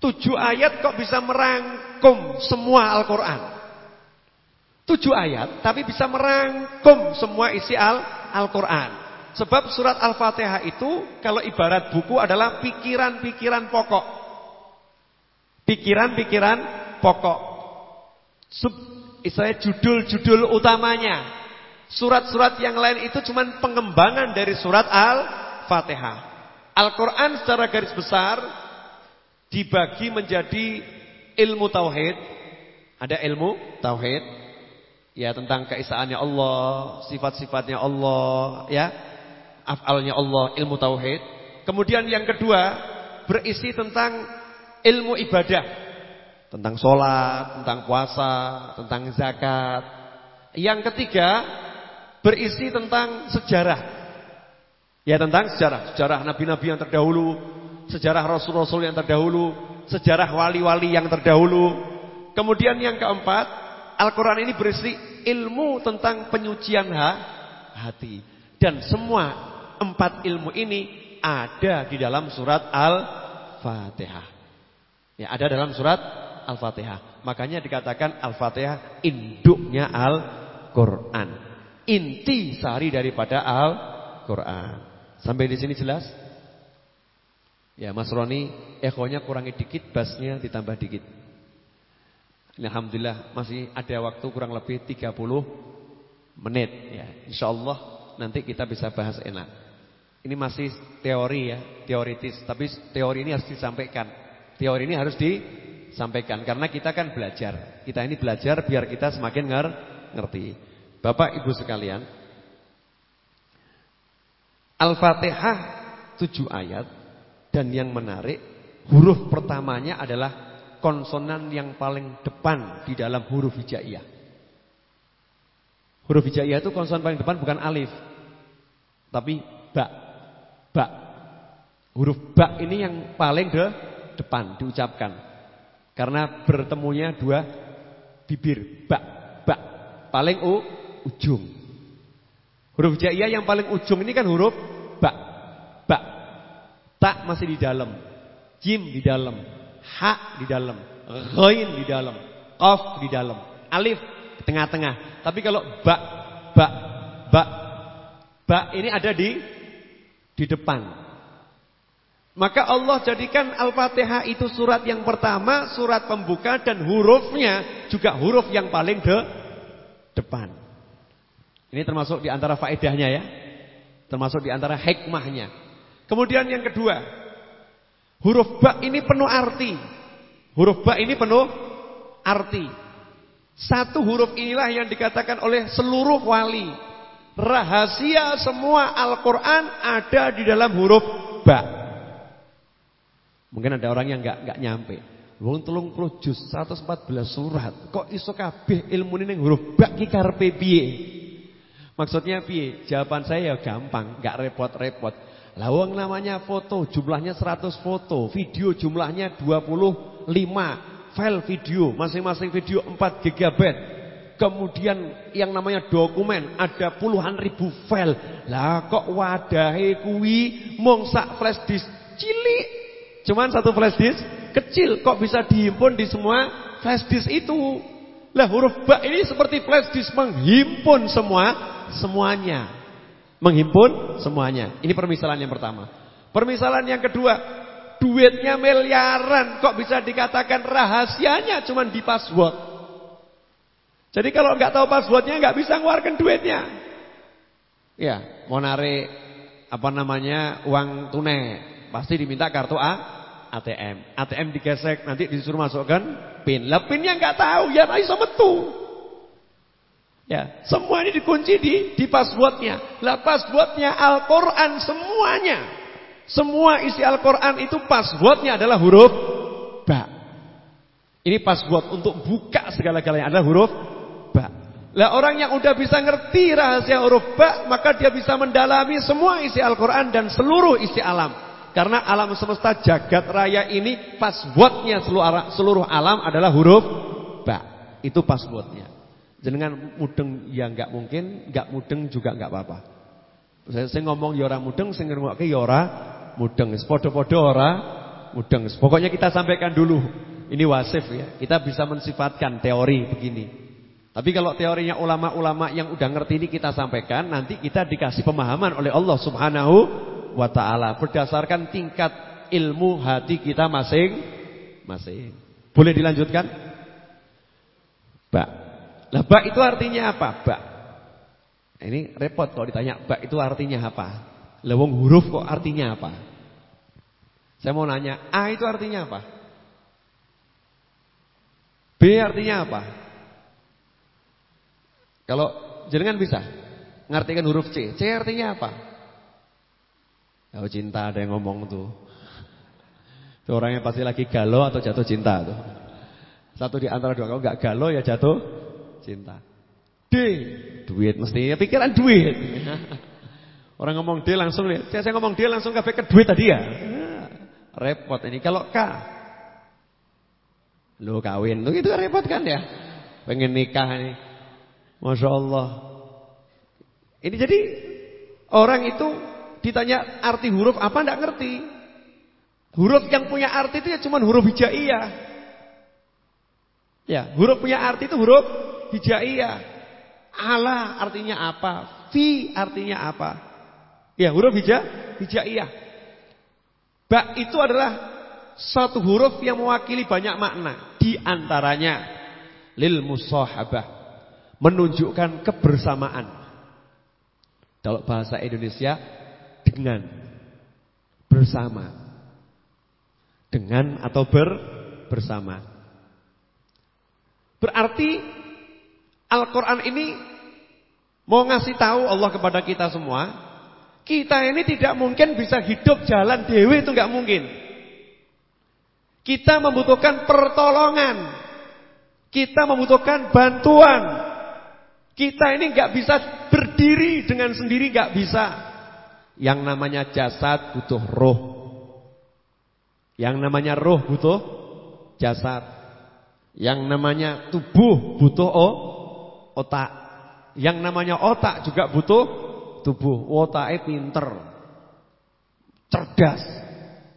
Speaker 2: Tujuh ayat kok bisa merangkum semua Al-Qur'an. Tujuh ayat tapi bisa merangkum semua isi Al-Qur'an. Sebab surat Al-Fatihah itu kalau ibarat buku adalah pikiran-pikiran pokok. Pikiran-pikiran pokok. Sub istilahnya judul-judul utamanya. Surat-surat yang lain itu cuma pengembangan dari surat. Al-Fatihah. Al-Quran secara garis besar dibagi menjadi ilmu tauhid. Ada ilmu tauhid. Ya tentang keisaannya Allah, sifat-sifatnya Allah, ya. Af'alnya Allah, ilmu tauhid. Kemudian yang kedua berisi tentang ilmu ibadah. Tentang sholat, tentang puasa, tentang zakat. Yang ketiga berisi tentang sejarah. Ya tentang sejarah, sejarah nabi-nabi yang terdahulu, sejarah rasul-rasul yang terdahulu, sejarah wali-wali yang terdahulu. Kemudian yang keempat, Al-Qur'an ini berisi ilmu tentang penyucian ha, hati. Dan semua empat ilmu ini ada di dalam surat Al-Fatihah. Ya, ada dalam surat Al-Fatihah. Makanya dikatakan Al-Fatihah induknya Al-Qur'an. Inti sari daripada Al-Qur'an. Sampai di sini jelas? Ya Mas Roni, ekonya kurangi dikit, bassnya ditambah dikit. Alhamdulillah masih ada waktu kurang lebih 30 menit ya. Insyaallah nanti kita bisa bahas enak. Ini masih teori ya, teoritis, tapi teori ini harus disampaikan. Teori ini harus disampaikan karena kita kan belajar. Kita ini belajar biar kita semakin ngerti. Bapak Ibu sekalian, Al-Fatihah tujuh ayat dan yang menarik huruf pertamanya adalah konsonan yang paling depan di dalam huruf hijaiyah. Huruf hijaiyah itu konsonan paling depan bukan alif. Tapi ba. Ba. Huruf ba ini yang paling de depan diucapkan. Karena bertemunya dua bibir. Ba. Ba. Paling u ujung. Huruf jaiyah yang paling ujung ini kan huruf ba. Ba. Ta masih di dalam. Jim di dalam. Ha di dalam. Ghain di dalam. Qaf di dalam. Alif di tengah-tengah. Tapi kalau ba ba ba ba ini ada di di depan. Maka Allah jadikan Al-Fatihah itu surat yang pertama, surat pembuka dan hurufnya juga huruf yang paling de depan. Ini termasuk di antara faedahnya ya. Termasuk di antara hikmahnya. Kemudian yang kedua, huruf ba ini penuh arti. Huruf ba ini penuh arti. Satu huruf inilah yang dikatakan oleh seluruh wali. Rahasia semua Al-Quran ada di dalam huruf ba. Mungkin ada orang yang nggak nggak nyampe. Wong telung puluh juz 114 surat. Kok iso kabeh ilmu ini huruf ba ki karepe? Maksudnya piye? Jawaban saya ya gampang, enggak repot-repot. Lawang namanya foto, jumlahnya 100 foto, video jumlahnya 25 file video, masing-masing video 4 GB. Kemudian yang namanya dokumen ada puluhan ribu file. Lah kok wadahe kuwi mung sak flash disk cilik. Cuman satu flash disk kecil kok bisa dihimpun di semua flash disk itu. Lah huruf ba ini seperti flash disk menghimpun semua semuanya. Menghimpun semuanya. Ini permisalan yang pertama. Permisalan yang kedua, duitnya miliaran kok bisa dikatakan rahasianya cuma di password. Jadi kalau nggak tahu passwordnya nggak bisa ngeluarkan duitnya. Ya, mau narik apa namanya uang tunai pasti diminta kartu A ATM. ATM digesek nanti disuruh masukkan PIN. Lah PINnya nggak tahu ya iso metu. Ya, semua ini dikunci di di passwordnya. Lah passwordnya Al-Quran semuanya. Semua isi Al-Quran itu passwordnya adalah huruf ba. Ini password untuk buka segala-galanya adalah huruf ba. Lah orang yang udah bisa ngerti rahasia huruf ba, maka dia bisa mendalami semua isi Al-Quran dan seluruh isi alam. Karena alam semesta jagat raya ini passwordnya seluruh alam adalah huruf ba. Itu passwordnya. Jenengan mudeng ya enggak mungkin, enggak mudeng juga enggak apa-apa. Saya, saya ngomong ya ora mudeng, sing ngrungokke ya ora mudeng. Padha-padha ora mudeng. Pokoknya kita sampaikan dulu. Ini wasif ya. Kita bisa mensifatkan teori begini. Tapi kalau teorinya ulama-ulama yang udah ngerti ini kita sampaikan, nanti kita dikasih pemahaman oleh Allah Subhanahu wa taala berdasarkan tingkat ilmu hati kita masing-masing. Boleh dilanjutkan? Pak lah bak itu artinya apa? Bak. Ini repot kalau ditanya bak itu artinya apa? Lewong huruf kok artinya apa? Saya mau nanya, A itu artinya apa? B artinya apa? Kalau jenengan bisa ngartikan huruf C, C artinya apa? Oh cinta ada yang ngomong tuh. Itu orangnya pasti lagi galau atau jatuh cinta tuh. Satu di antara dua kalau nggak galau ya jatuh cinta. D, duit mesti ya pikiran duit. Orang ngomong D langsung lihat. Saya, saya ngomong D langsung kafe ke duit tadi ya. Repot ini. Kalau K, lo kawin, lo itu repot kan ya. Pengen nikah nih, masya Allah. Ini jadi orang itu ditanya arti huruf apa ndak ngerti. Huruf yang punya arti itu ya cuma huruf hijaiyah. Ya, huruf punya arti itu huruf hijaiyah. Ala artinya apa? Fi artinya apa? Ya, huruf hija, hijaiyah. Ba itu adalah satu huruf yang mewakili banyak makna. Di antaranya lil musahabah, menunjukkan kebersamaan. Kalau bahasa Indonesia dengan bersama. Dengan atau ber bersama. Berarti Al-Qur'an ini mau ngasih tahu Allah kepada kita semua kita ini tidak mungkin bisa hidup jalan dewi itu nggak mungkin. Kita membutuhkan pertolongan. Kita membutuhkan bantuan. Kita ini nggak bisa berdiri dengan sendiri nggak bisa. Yang namanya jasad butuh roh. Yang namanya roh butuh jasad. Yang namanya tubuh butuh oh, otak. Yang namanya otak juga butuh tubuh, wotake pinter. Cerdas.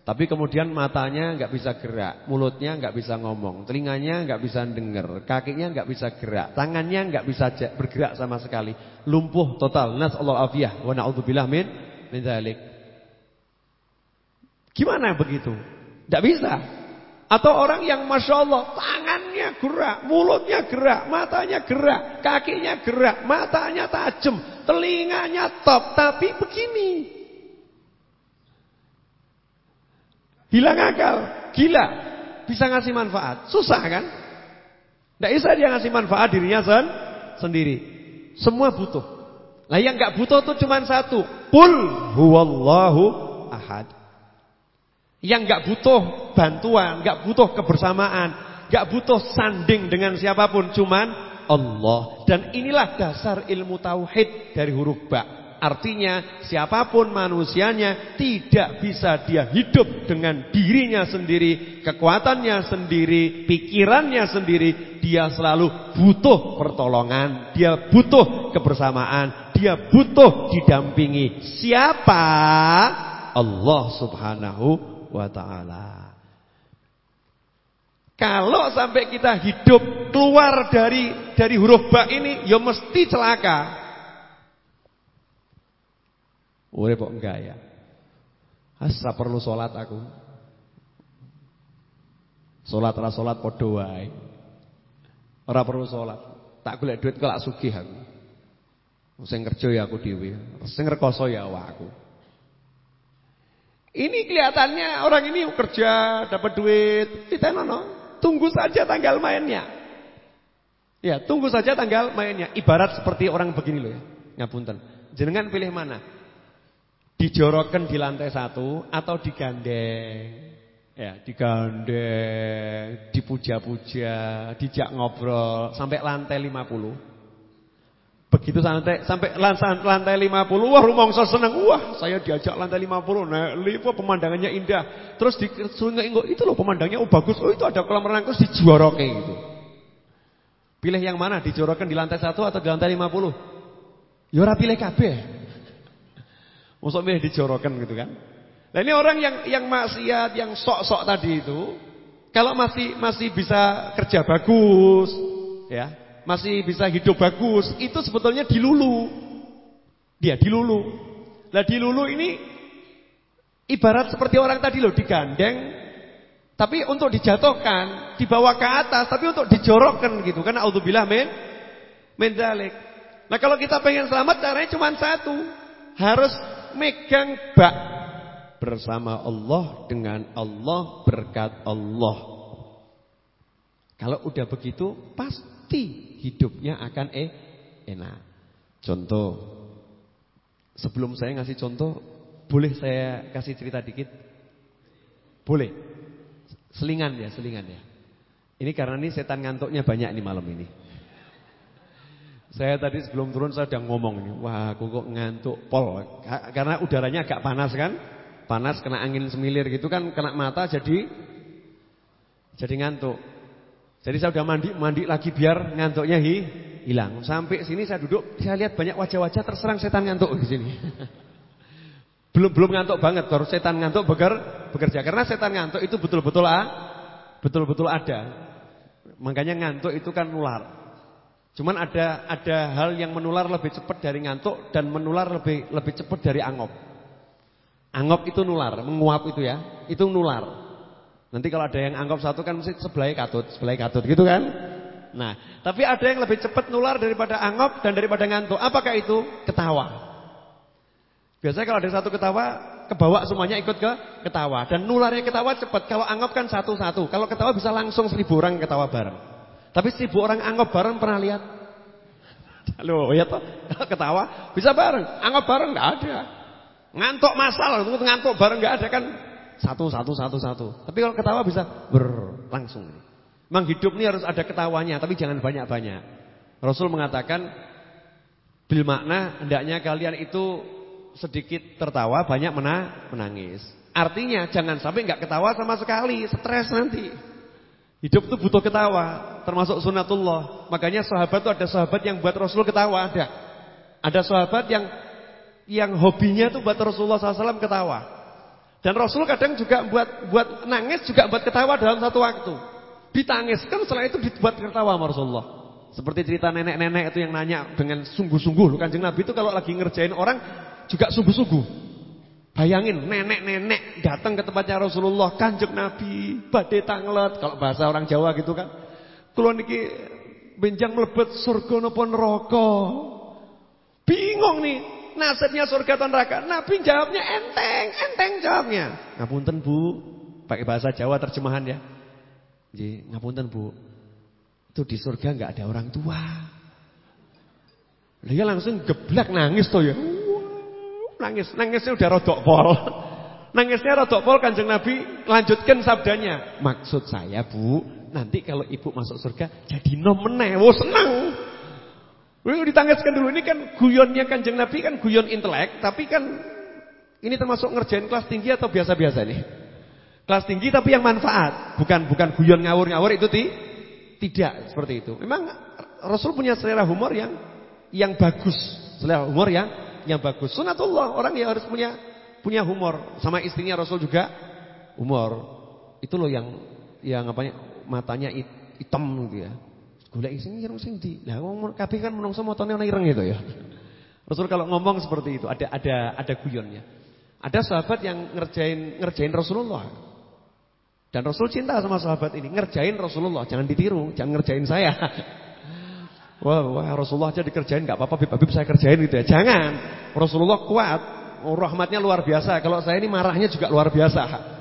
Speaker 2: Tapi kemudian matanya nggak bisa gerak, mulutnya nggak bisa ngomong, telinganya nggak bisa dengar, kakinya nggak bisa gerak, tangannya nggak bisa bergerak sama sekali, lumpuh total. Nas Allah afiyah wa naudzubillah min min dzalik. Gimana begitu? Tidak bisa. Atau orang yang Masya Allah tangannya gerak, mulutnya gerak, matanya gerak, kakinya gerak, matanya tajam, telinganya top, tapi begini. Hilang akal, gila, bisa ngasih manfaat. Susah kan? Tidak bisa dia ngasih manfaat dirinya sen sendiri. Semua butuh. Nah yang nggak butuh tuh cuma satu. Qul huwallahu ahad. Yang nggak butuh bantuan, nggak butuh kebersamaan, nggak butuh sanding dengan siapa pun, cuman Allah. Dan inilah dasar ilmu tauhid dari huruf ba. Artinya siapa pun manusianya tidak bisa dia hidup dengan dirinya sendiri, kekuatannya sendiri, pikirannya sendiri. Dia selalu butuh pertolongan, dia butuh kebersamaan, dia butuh didampingi. Siapa? Allah Subhanahu wa taala. Kalau sampai kita hidup keluar dari dari huruf ba ini ya mesti celaka. Urip kok enggak ya? Asa perlu salat aku. Salat ra salat padha wae. Ora perlu salat. Tak golek duit kelak sugih aku. Sing kerja ya aku dhewe. Sing rekoso ya awakku. Ini kelihatannya orang ini kerja, dapat duit, nono. Tunggu saja tanggal mainnya. Ya, tunggu saja tanggal mainnya. Ibarat seperti orang begini loh ya. Ngapunten. Jenengan pilih mana? Dijorokan di lantai satu atau digandeng? Ya, digandeng, dipuja-puja, dijak ngobrol sampai lantai 50. Begitu sampai sampai lantai 50, wah rumongso senang. Wah, saya diajak lantai 50. Nah, lipo pemandangannya indah. Terus di sungai itu loh pemandangnya oh bagus. Oh, itu ada kolam renang terus dijuaroke gitu. Pilih yang mana? Dijorokan di lantai 1 atau di lantai 50? Ya ora pilih kabeh. Mosok milih dijorokan gitu kan. Nah, ini orang yang yang maksiat, yang sok-sok tadi itu, kalau masih masih bisa kerja bagus, ya masih bisa hidup bagus, itu sebetulnya dilulu. Dia dilulu. Lah dilulu ini ibarat seperti orang tadi loh digandeng tapi untuk dijatuhkan, dibawa ke atas, tapi untuk dijorokkan gitu kan auzubillah min min Nah, kalau kita pengen selamat caranya cuma satu. Harus megang bak bersama Allah dengan Allah berkat Allah. Kalau udah begitu pasti hidupnya akan eh enak. Contoh. Sebelum saya ngasih contoh, boleh saya kasih cerita dikit? Boleh. Selingan ya, selingan ya. Ini karena ini setan ngantuknya banyak nih malam ini. Saya tadi sebelum turun saya udah ngomong nih, wah aku kok ngantuk pol. Karena udaranya agak panas kan? Panas kena angin semilir gitu kan, kena mata jadi jadi ngantuk. Jadi saya udah mandi, mandi lagi biar ngantuknya hi, hilang. Sampai sini saya duduk, saya lihat banyak wajah-wajah terserang setan ngantuk di sini. belum belum ngantuk banget, baru setan ngantuk beker, bekerja. Karena setan ngantuk itu betul-betul ah, betul-betul ada. Makanya ngantuk itu kan nular. Cuman ada ada hal yang menular lebih cepat dari ngantuk dan menular lebih lebih cepat dari angop. Angop itu nular, menguap itu ya, itu nular. Nanti kalau ada yang angop satu kan mesti sebelah katut, sebelah katut gitu kan? Nah, tapi ada yang lebih cepat nular daripada angop dan daripada ngantuk. Apakah itu? Ketawa. Biasanya kalau ada satu ketawa, kebawa semuanya ikut ke ketawa. Dan nularnya ketawa cepat. Kalau angop kan satu-satu. Kalau ketawa bisa langsung seribu orang ketawa bareng. Tapi seribu orang anggap bareng pernah lihat? Loh, ya toh, ketawa bisa bareng, anggap bareng nggak ada. Ngantuk masalah, ngantuk bareng nggak ada kan? Satu, satu, satu, satu. Tapi kalau ketawa bisa berlangsung. Memang hidup ini harus ada ketawanya, tapi jangan banyak-banyak. Rasul mengatakan, bil makna hendaknya kalian itu sedikit tertawa, banyak menangis. Artinya jangan sampai nggak ketawa sama sekali, stres nanti. Hidup itu butuh ketawa, termasuk sunatullah. Makanya sahabat itu ada sahabat yang buat Rasul ketawa ada. Ada sahabat yang yang hobinya itu buat Rasulullah SAW ketawa. Dan Rasul kadang juga buat buat nangis juga buat ketawa dalam satu waktu. Ditangiskan setelah itu dibuat ketawa sama Rasulullah. Seperti cerita nenek-nenek itu yang nanya dengan sungguh-sungguh. Kanjeng Nabi itu kalau lagi ngerjain orang juga sungguh-sungguh. Bayangin nenek-nenek datang ke tempatnya Rasulullah, kanjeng Nabi, badai tanglet, kalau bahasa orang Jawa gitu kan. Kula niki benjang mlebet surga napa neraka. Bingung nih, nasibnya surga atau neraka. Nabi jawabnya enteng, enteng jawabnya. Ngapunten Bu, pakai bahasa Jawa terjemahan ya. Nggih, ngapunten Bu. Itu di surga enggak ada orang tua. Dia langsung geblak nangis tuh ya. Nangis, nangisnya udah rodok pol. Nangisnya rodok pol kanjeng Nabi lanjutkan sabdanya. Maksud saya bu, nanti kalau ibu masuk surga jadi nom. Wow senang. Wih ditangiskan dulu ini kan guyonnya kanjeng Nabi kan guyon intelek, tapi kan ini termasuk ngerjain kelas tinggi atau biasa-biasa nih? Kelas tinggi tapi yang manfaat, bukan bukan guyon ngawur-ngawur itu ti, tidak seperti itu. Memang Rasul punya selera humor yang yang bagus, selera humor yang yang bagus. Sunatullah, orang yang harus punya punya humor. Sama istrinya Rasul juga humor. Itu loh yang yang apa matanya hitam gitu ya. Golek sing ireng sing di. Lah wong kabeh kan menungso motone ana ireng gitu ya. Rasul kalau ngomong seperti itu ada ada ada guyonnya. Ada sahabat yang ngerjain ngerjain Rasulullah. Dan Rasul cinta sama sahabat ini, ngerjain Rasulullah, jangan ditiru, jangan ngerjain saya. Wah, wah Rasulullah aja dikerjain nggak apa-apa, Habib saya kerjain gitu ya. Jangan. Rasulullah kuat, oh, rahmatnya luar biasa. Kalau saya ini marahnya juga luar biasa.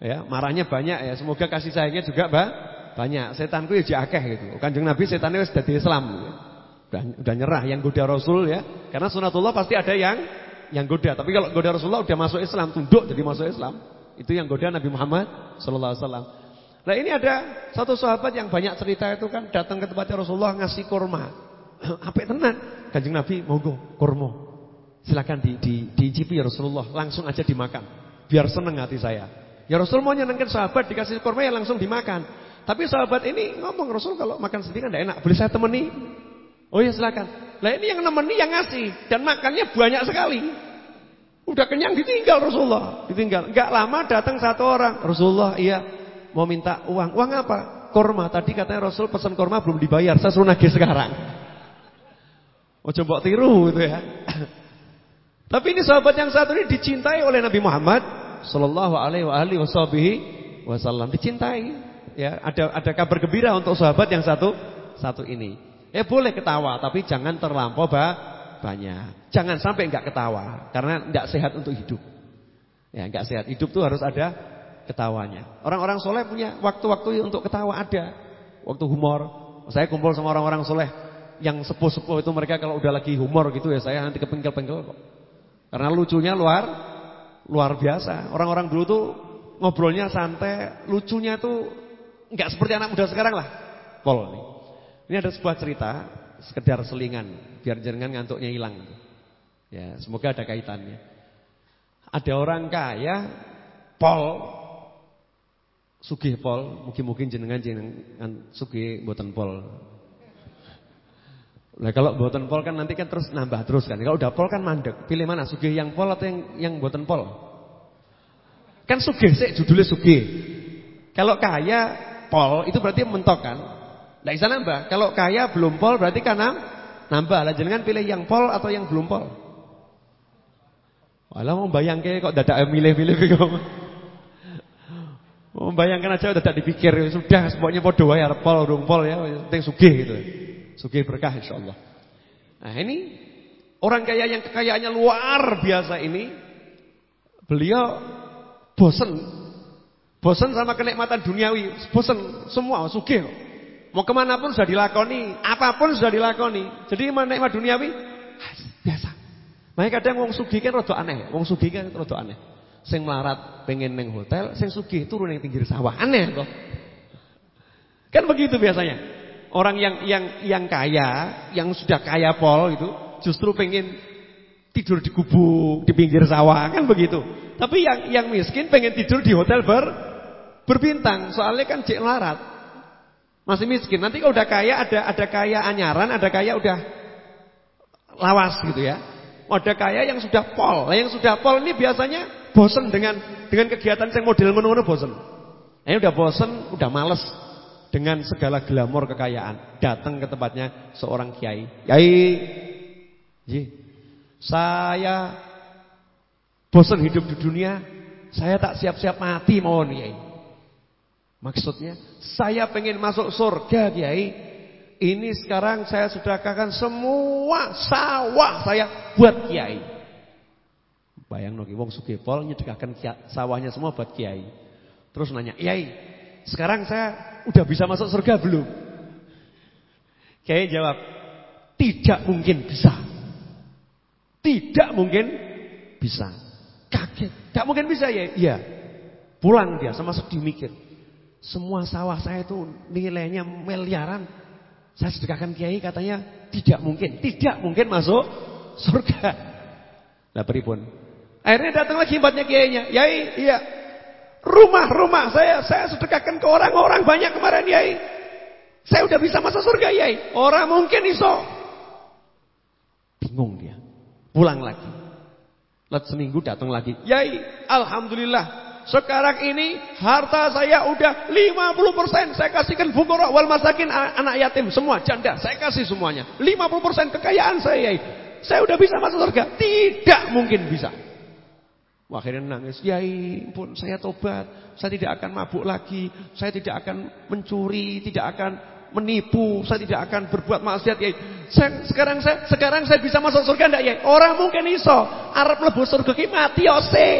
Speaker 2: Ya, marahnya banyak ya. Semoga kasih sayangnya juga bah, banyak. Setanku ya akeh gitu. Kanjeng Nabi setannya sudah di Islam. Ya. Udah, udah nyerah yang goda Rasul ya. Karena sunatullah pasti ada yang yang goda. Tapi kalau goda Rasulullah udah masuk Islam, tunduk jadi masuk Islam. Itu yang goda Nabi Muhammad sallallahu alaihi wasallam. Nah ini ada satu sahabat yang banyak cerita itu kan datang ke tempatnya Rasulullah ngasih kurma. Apa tenan? Kanjeng Nabi, monggo kurma. Silakan di, di, diicipi ya Rasulullah, langsung aja dimakan. Biar seneng hati saya. Ya Rasul mau nyenengkan sahabat dikasih kurma ya langsung dimakan. Tapi sahabat ini ngomong Rasul kalau makan sendiri kan tidak enak. Boleh saya temani? Oh ya silakan. Lah ini yang nemeni yang ngasih dan makannya banyak sekali. Udah kenyang ditinggal Rasulullah, ditinggal. Enggak lama datang satu orang. Rasulullah, iya mau minta uang. Uang apa? Korma. Tadi katanya Rasul pesan korma belum dibayar. Saya suruh nagih sekarang. Oh coba tiru gitu ya. Tapi ini sahabat yang satu ini dicintai oleh Nabi Muhammad sallallahu alaihi wasallam. Dicintai. Ya, ada ada kabar gembira untuk sahabat yang satu satu ini. Eh boleh ketawa tapi jangan terlampau bah, banyak. Jangan sampai enggak ketawa karena enggak sehat untuk hidup. Ya, enggak sehat. Hidup tuh harus ada ketawanya. Orang-orang soleh punya waktu-waktu untuk ketawa ada. Waktu humor. Saya kumpul sama orang-orang soleh yang sepuh-sepuh itu mereka kalau udah lagi humor gitu ya saya nanti kepengkel-pengkel kok. Karena lucunya luar luar biasa. Orang-orang dulu tuh ngobrolnya santai, lucunya tuh enggak seperti anak muda sekarang lah. Pol nih. Ini ada sebuah cerita sekedar selingan biar jenengan ngantuknya hilang. Ya, semoga ada kaitannya. Ada orang kaya pol sugih pol, mungkin-mungkin jenengan jenengan sugih mboten pol. Nah kalau mboten pol kan nanti kan terus nambah terus kan. Kalau udah pol kan mandek. Pilih mana? Sugih yang pol atau yang yang mboten pol? Kan sugih sih judulnya sugih. Kalau kaya pol itu berarti mentok kan? Enggak bisa nambah. Kalau kaya belum pol berarti kan nambah. Lah jenengan pilih yang pol atau yang belum pol? Walah mau bayangke kok dadak milih-milih kok. Mau bayangkan aja dadak dipikir sudah pokoknya padha wae arep pol urung pol ya penting sugih gitu. Sugih berkah insyaallah. Nah, ini orang kaya yang kekayaannya luar biasa ini beliau bosen. Bosen sama kenikmatan duniawi, bosen semua sugih Mau ke mana pun sudah dilakoni, apa pun sudah dilakoni. Jadi nikmat duniawi biasa. Makanya kadang wong sugih kan rada aneh, wong sugih kan rada aneh. Sing melarat pengen neng hotel, sing sugih turun yang pinggir sawah. Aneh kok. Kan begitu biasanya. Orang yang yang yang kaya, yang sudah kaya pol itu justru pengen tidur di gubuk, di pinggir sawah, kan begitu. Tapi yang yang miskin pengen tidur di hotel ber berbintang, soalnya kan cek melarat. Masih miskin. Nanti kalau udah kaya ada ada kaya anyaran, ada kaya udah lawas gitu ya. Ada kaya yang sudah pol. Nah, yang sudah pol ini biasanya bosen dengan dengan kegiatan yang model ngono-ngono bosen. Ini udah bosen, udah males dengan segala glamor kekayaan. Datang ke tempatnya seorang kiai. Kiai, saya bosen hidup di dunia. Saya tak siap-siap mati mau kiai. Maksudnya, saya pengen masuk surga kiai. Ini sekarang saya sedekahkan semua sawah saya buat kiai. Bayang nogi wong sugih pol nyedekahkan sawahnya semua buat kiai. Terus nanya, "Kiai, sekarang saya udah bisa masuk surga belum?" Kiai jawab, "Tidak mungkin bisa." Tidak mungkin bisa. Kaget. Tidak mungkin bisa ya? Iya. Pulang dia sama sedih mikir. Semua sawah saya itu nilainya miliaran. Saya sedekahkan kiai katanya tidak mungkin, tidak mungkin masuk surga. Nah, pripun? Akhirnya datang lagi empatnya kiainya. Yai, iya. Rumah-rumah saya saya sedekahkan ke orang-orang banyak kemarin, Yai. Saya udah bisa masuk surga, Yai. Orang mungkin iso. Bingung dia. Pulang lagi. Lat seminggu datang lagi. Yai, alhamdulillah sekarang ini harta saya udah 50% saya kasihkan fukara wal masakin anak yatim semua janda saya kasih semuanya. 50% kekayaan saya. Saya udah bisa masuk surga. Tidak mungkin bisa. Wah, akhirnya nangis. Yai, pun saya tobat. Saya tidak akan mabuk lagi. Saya tidak akan mencuri, tidak akan menipu, saya tidak akan berbuat maksiat yai. Sekarang saya sekarang saya bisa masuk surga enggak yai? Orang mungkin iso arep mlebu surga ki mati ose.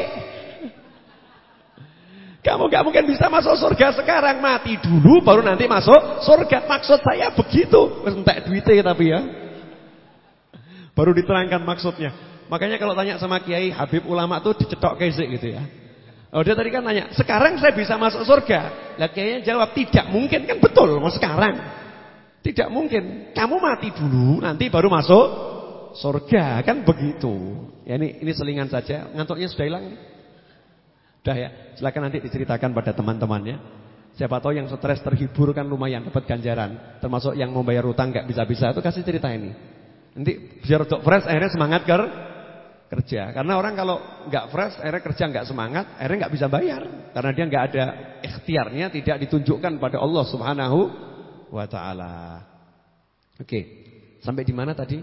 Speaker 2: Kamu gak mungkin bisa masuk surga sekarang. Mati dulu baru nanti masuk surga. Maksud saya begitu. Entek duitnya tapi ya. Baru diterangkan maksudnya. Makanya kalau tanya sama Kiai Habib ulama tuh dicetok kesik gitu ya. Oh dia tadi kan tanya Sekarang saya bisa masuk surga? Lah Kiai jawab tidak mungkin. Kan betul Mau sekarang. Tidak mungkin. Kamu mati dulu nanti baru masuk surga. Kan begitu. Ya ini, ini selingan saja. Ngantuknya sudah hilang Udah ya, silakan nanti diceritakan pada teman-temannya. Siapa tahu yang stres terhibur kan lumayan dapat ganjaran. Termasuk yang mau bayar utang nggak bisa-bisa itu kasih cerita ini. Nanti biar untuk fresh akhirnya semangat ker kerja. Karena orang kalau nggak fresh akhirnya kerja nggak semangat, akhirnya nggak bisa bayar karena dia nggak ada ikhtiarnya tidak ditunjukkan pada Allah Subhanahu wa taala. Oke. Sampai di mana tadi?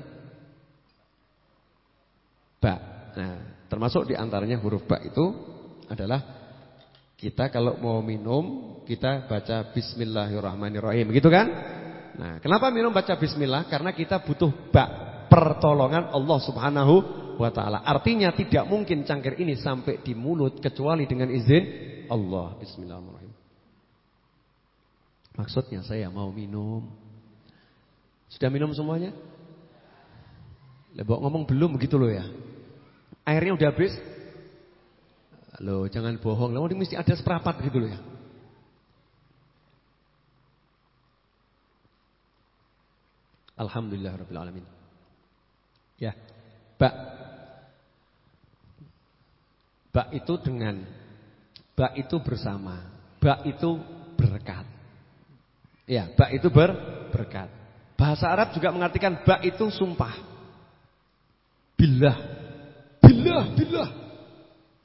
Speaker 2: Ba. Nah, termasuk di antaranya huruf ba itu adalah kita kalau mau minum kita baca bismillahirrahmanirrahim, gitu kan? Nah, kenapa minum baca bismillah? Karena kita butuh bak pertolongan Allah Subhanahu wa taala. Artinya tidak mungkin cangkir ini sampai di mulut kecuali dengan izin Allah. Bismillahirrahmanirrahim. Maksudnya saya mau minum. Sudah minum semuanya? Lebok ngomong belum begitu loh ya. Airnya udah habis? Loh, jangan bohong. Ini mesti ada seperapat gitu loh ya. Alhamdulillah rabbil alamin. Ya. Bak. Bak itu dengan bak itu bersama. Bak itu berkat. Ya, bak itu ber berkat. Bahasa Arab juga mengartikan bak itu sumpah. Billah. Billah, billah.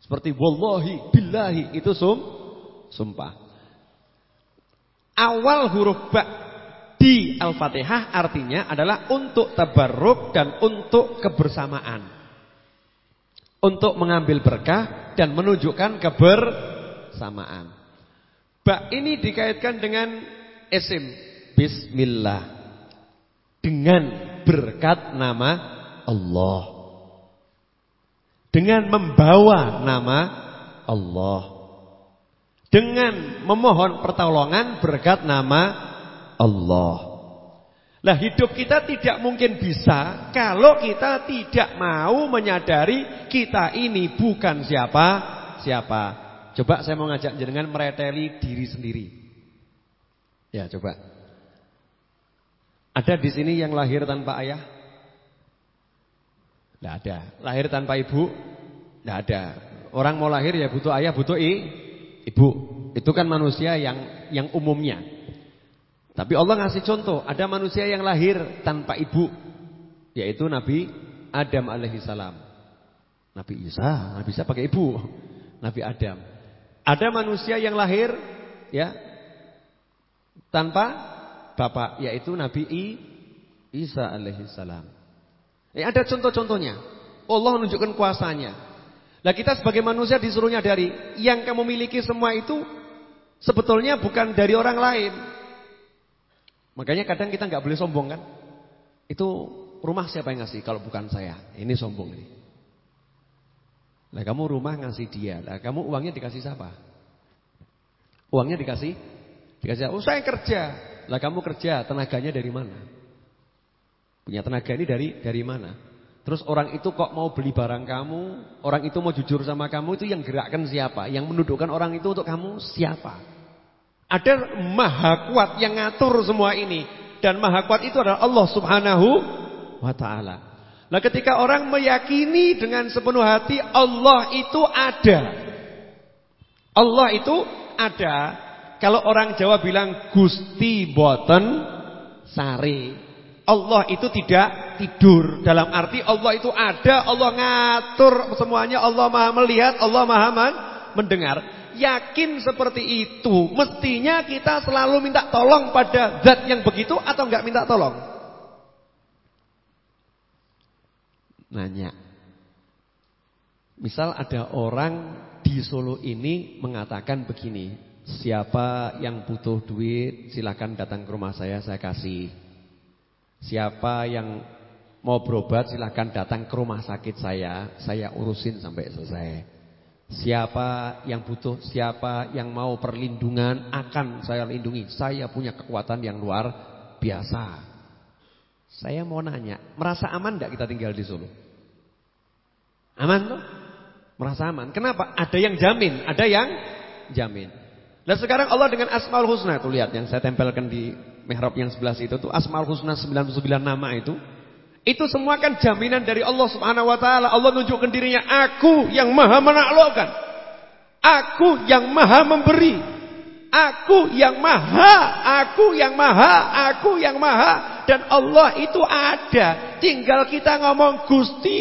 Speaker 2: Seperti wallahi, billahi itu sum sumpah. Awal huruf bak di Al-Fatihah artinya adalah untuk tabarruk dan untuk kebersamaan. Untuk mengambil berkah dan menunjukkan kebersamaan. Ba ini dikaitkan dengan isim bismillah. Dengan berkat nama Allah. Dengan membawa nama Allah. Dengan memohon pertolongan berkat nama Allah. Lah hidup kita tidak mungkin bisa kalau kita tidak mau menyadari kita ini bukan siapa siapa. Coba saya mau ngajak jenengan mereteli diri sendiri. Ya, coba. Ada di sini yang lahir tanpa ayah? Tidak ada. Lahir tanpa ibu? Tidak ada. Orang mau lahir ya butuh ayah, butuh i, ibu. Itu kan manusia yang yang umumnya. Tapi Allah ngasih contoh, ada manusia yang lahir tanpa ibu, yaitu Nabi Adam alaihissalam. Nabi Isa, Nabi Isa pakai ibu, Nabi Adam. Ada manusia yang lahir ya tanpa bapak, yaitu Nabi I, Isa alaihissalam. Ya, ada contoh-contohnya. Allah menunjukkan kuasanya. Nah kita sebagai manusia disuruhnya dari yang kamu miliki semua itu sebetulnya bukan dari orang lain, Makanya kadang kita nggak boleh sombong kan. Itu rumah siapa yang ngasih kalau bukan saya. Ini sombong ini. Lah kamu rumah ngasih dia. Lah kamu uangnya dikasih siapa? Uangnya dikasih dikasih. Oh saya kerja. Lah kamu kerja, tenaganya dari mana? Punya tenaga ini dari dari mana? Terus orang itu kok mau beli barang kamu, orang itu mau jujur sama kamu itu yang gerakkan siapa? Yang menundukkan orang itu untuk kamu siapa? Ada maha kuat yang ngatur semua ini. Dan maha kuat itu adalah Allah subhanahu wa ta'ala. Nah ketika orang meyakini dengan sepenuh hati Allah itu ada. Allah itu ada. Kalau orang Jawa bilang Gusti Boten Sari. Allah itu tidak tidur. Dalam arti Allah itu ada. Allah ngatur semuanya. Allah maha melihat. Allah maha mendengar yakin seperti itu, mestinya kita selalu minta tolong pada zat yang begitu atau enggak minta tolong? Nanya. Misal ada orang di Solo ini mengatakan begini, siapa yang butuh duit silakan datang ke rumah saya, saya kasih. Siapa yang mau berobat silakan datang ke rumah sakit saya, saya urusin sampai selesai. Siapa yang butuh, siapa yang mau perlindungan akan saya lindungi. Saya punya kekuatan yang luar biasa. Saya mau nanya, merasa aman tidak kita tinggal di Solo? Aman tuh? Merasa aman. Kenapa? Ada yang jamin, ada yang jamin. Nah sekarang Allah dengan Asmaul Husna tuh lihat yang saya tempelkan di mihrab yang sebelah itu tuh Asmaul Husna 99 nama itu. Itu semua kan jaminan dari Allah Subhanahu wa taala. Allah nunjukkan dirinya, aku yang Maha menaklukkan. Aku yang Maha memberi. Aku yang Maha, aku yang Maha, aku yang Maha dan Allah itu ada. Tinggal kita ngomong Gusti,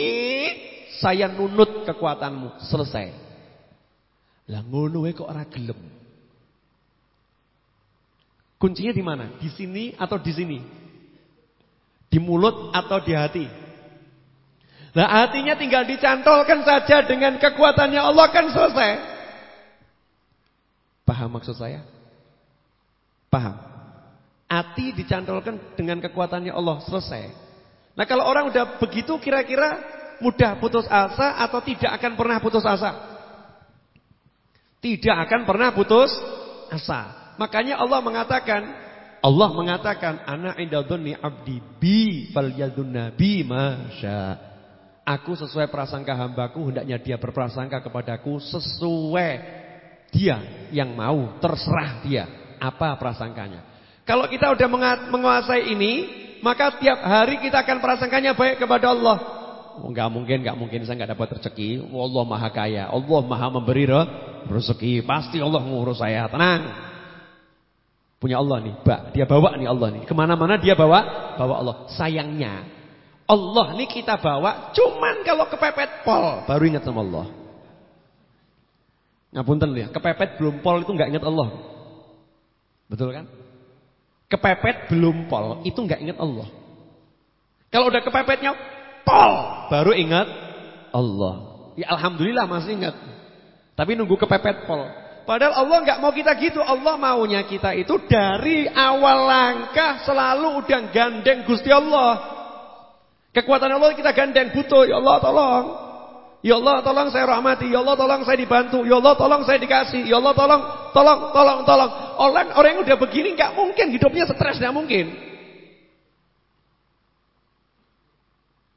Speaker 2: saya nunut kekuatanmu. Selesai. Lah ngono kok ora gelem. Kuncinya di mana? Di sini atau di sini? Di mulut atau di hati? Nah hatinya tinggal dicantolkan saja dengan kekuatannya Allah kan selesai. Paham maksud saya? Paham? Hati dicantolkan dengan kekuatannya Allah selesai. Nah kalau orang udah begitu kira-kira mudah putus asa atau tidak akan pernah putus asa? Tidak akan pernah putus asa. Makanya Allah mengatakan, Allah mengatakan, "Ana inda 'abdi bi falyadunna bi masya." Aku sesuai prasangka hambaku hendaknya dia berprasangka kepadaku sesuai dia yang mau, terserah dia apa prasangkanya. Kalau kita udah menguasai ini, maka tiap hari kita akan prasangkanya baik kepada Allah. Oh, enggak mungkin, enggak mungkin saya enggak dapat rezeki. Allah Maha Kaya, Allah Maha memberi rezeki. Pasti Allah ngurus saya. Tenang. Punya Allah nih, Pak. Dia bawa nih Allah nih. Ke mana mana dia bawa? Bawa Allah. Sayangnya Allah nih kita bawa cuman kalau kepepet pol baru ingat sama Allah. Ngapunten ya, kepepet belum pol itu nggak ingat Allah. Betul kan? Kepepet belum pol itu nggak ingat Allah. Kalau udah kepepetnya pol baru ingat Allah. Ya alhamdulillah masih ingat. Tapi nunggu kepepet pol. Padahal Allah nggak mau kita gitu. Allah maunya kita itu dari awal langkah selalu udah gandeng Gusti Allah. Kekuatan Allah kita gandeng butuh. Ya Allah tolong. Ya Allah tolong saya rahmati. Ya Allah tolong saya dibantu. Ya Allah tolong saya dikasih. Ya Allah tolong, tolong, tolong, tolong. Orang orang yang udah begini nggak mungkin hidupnya stres nggak mungkin.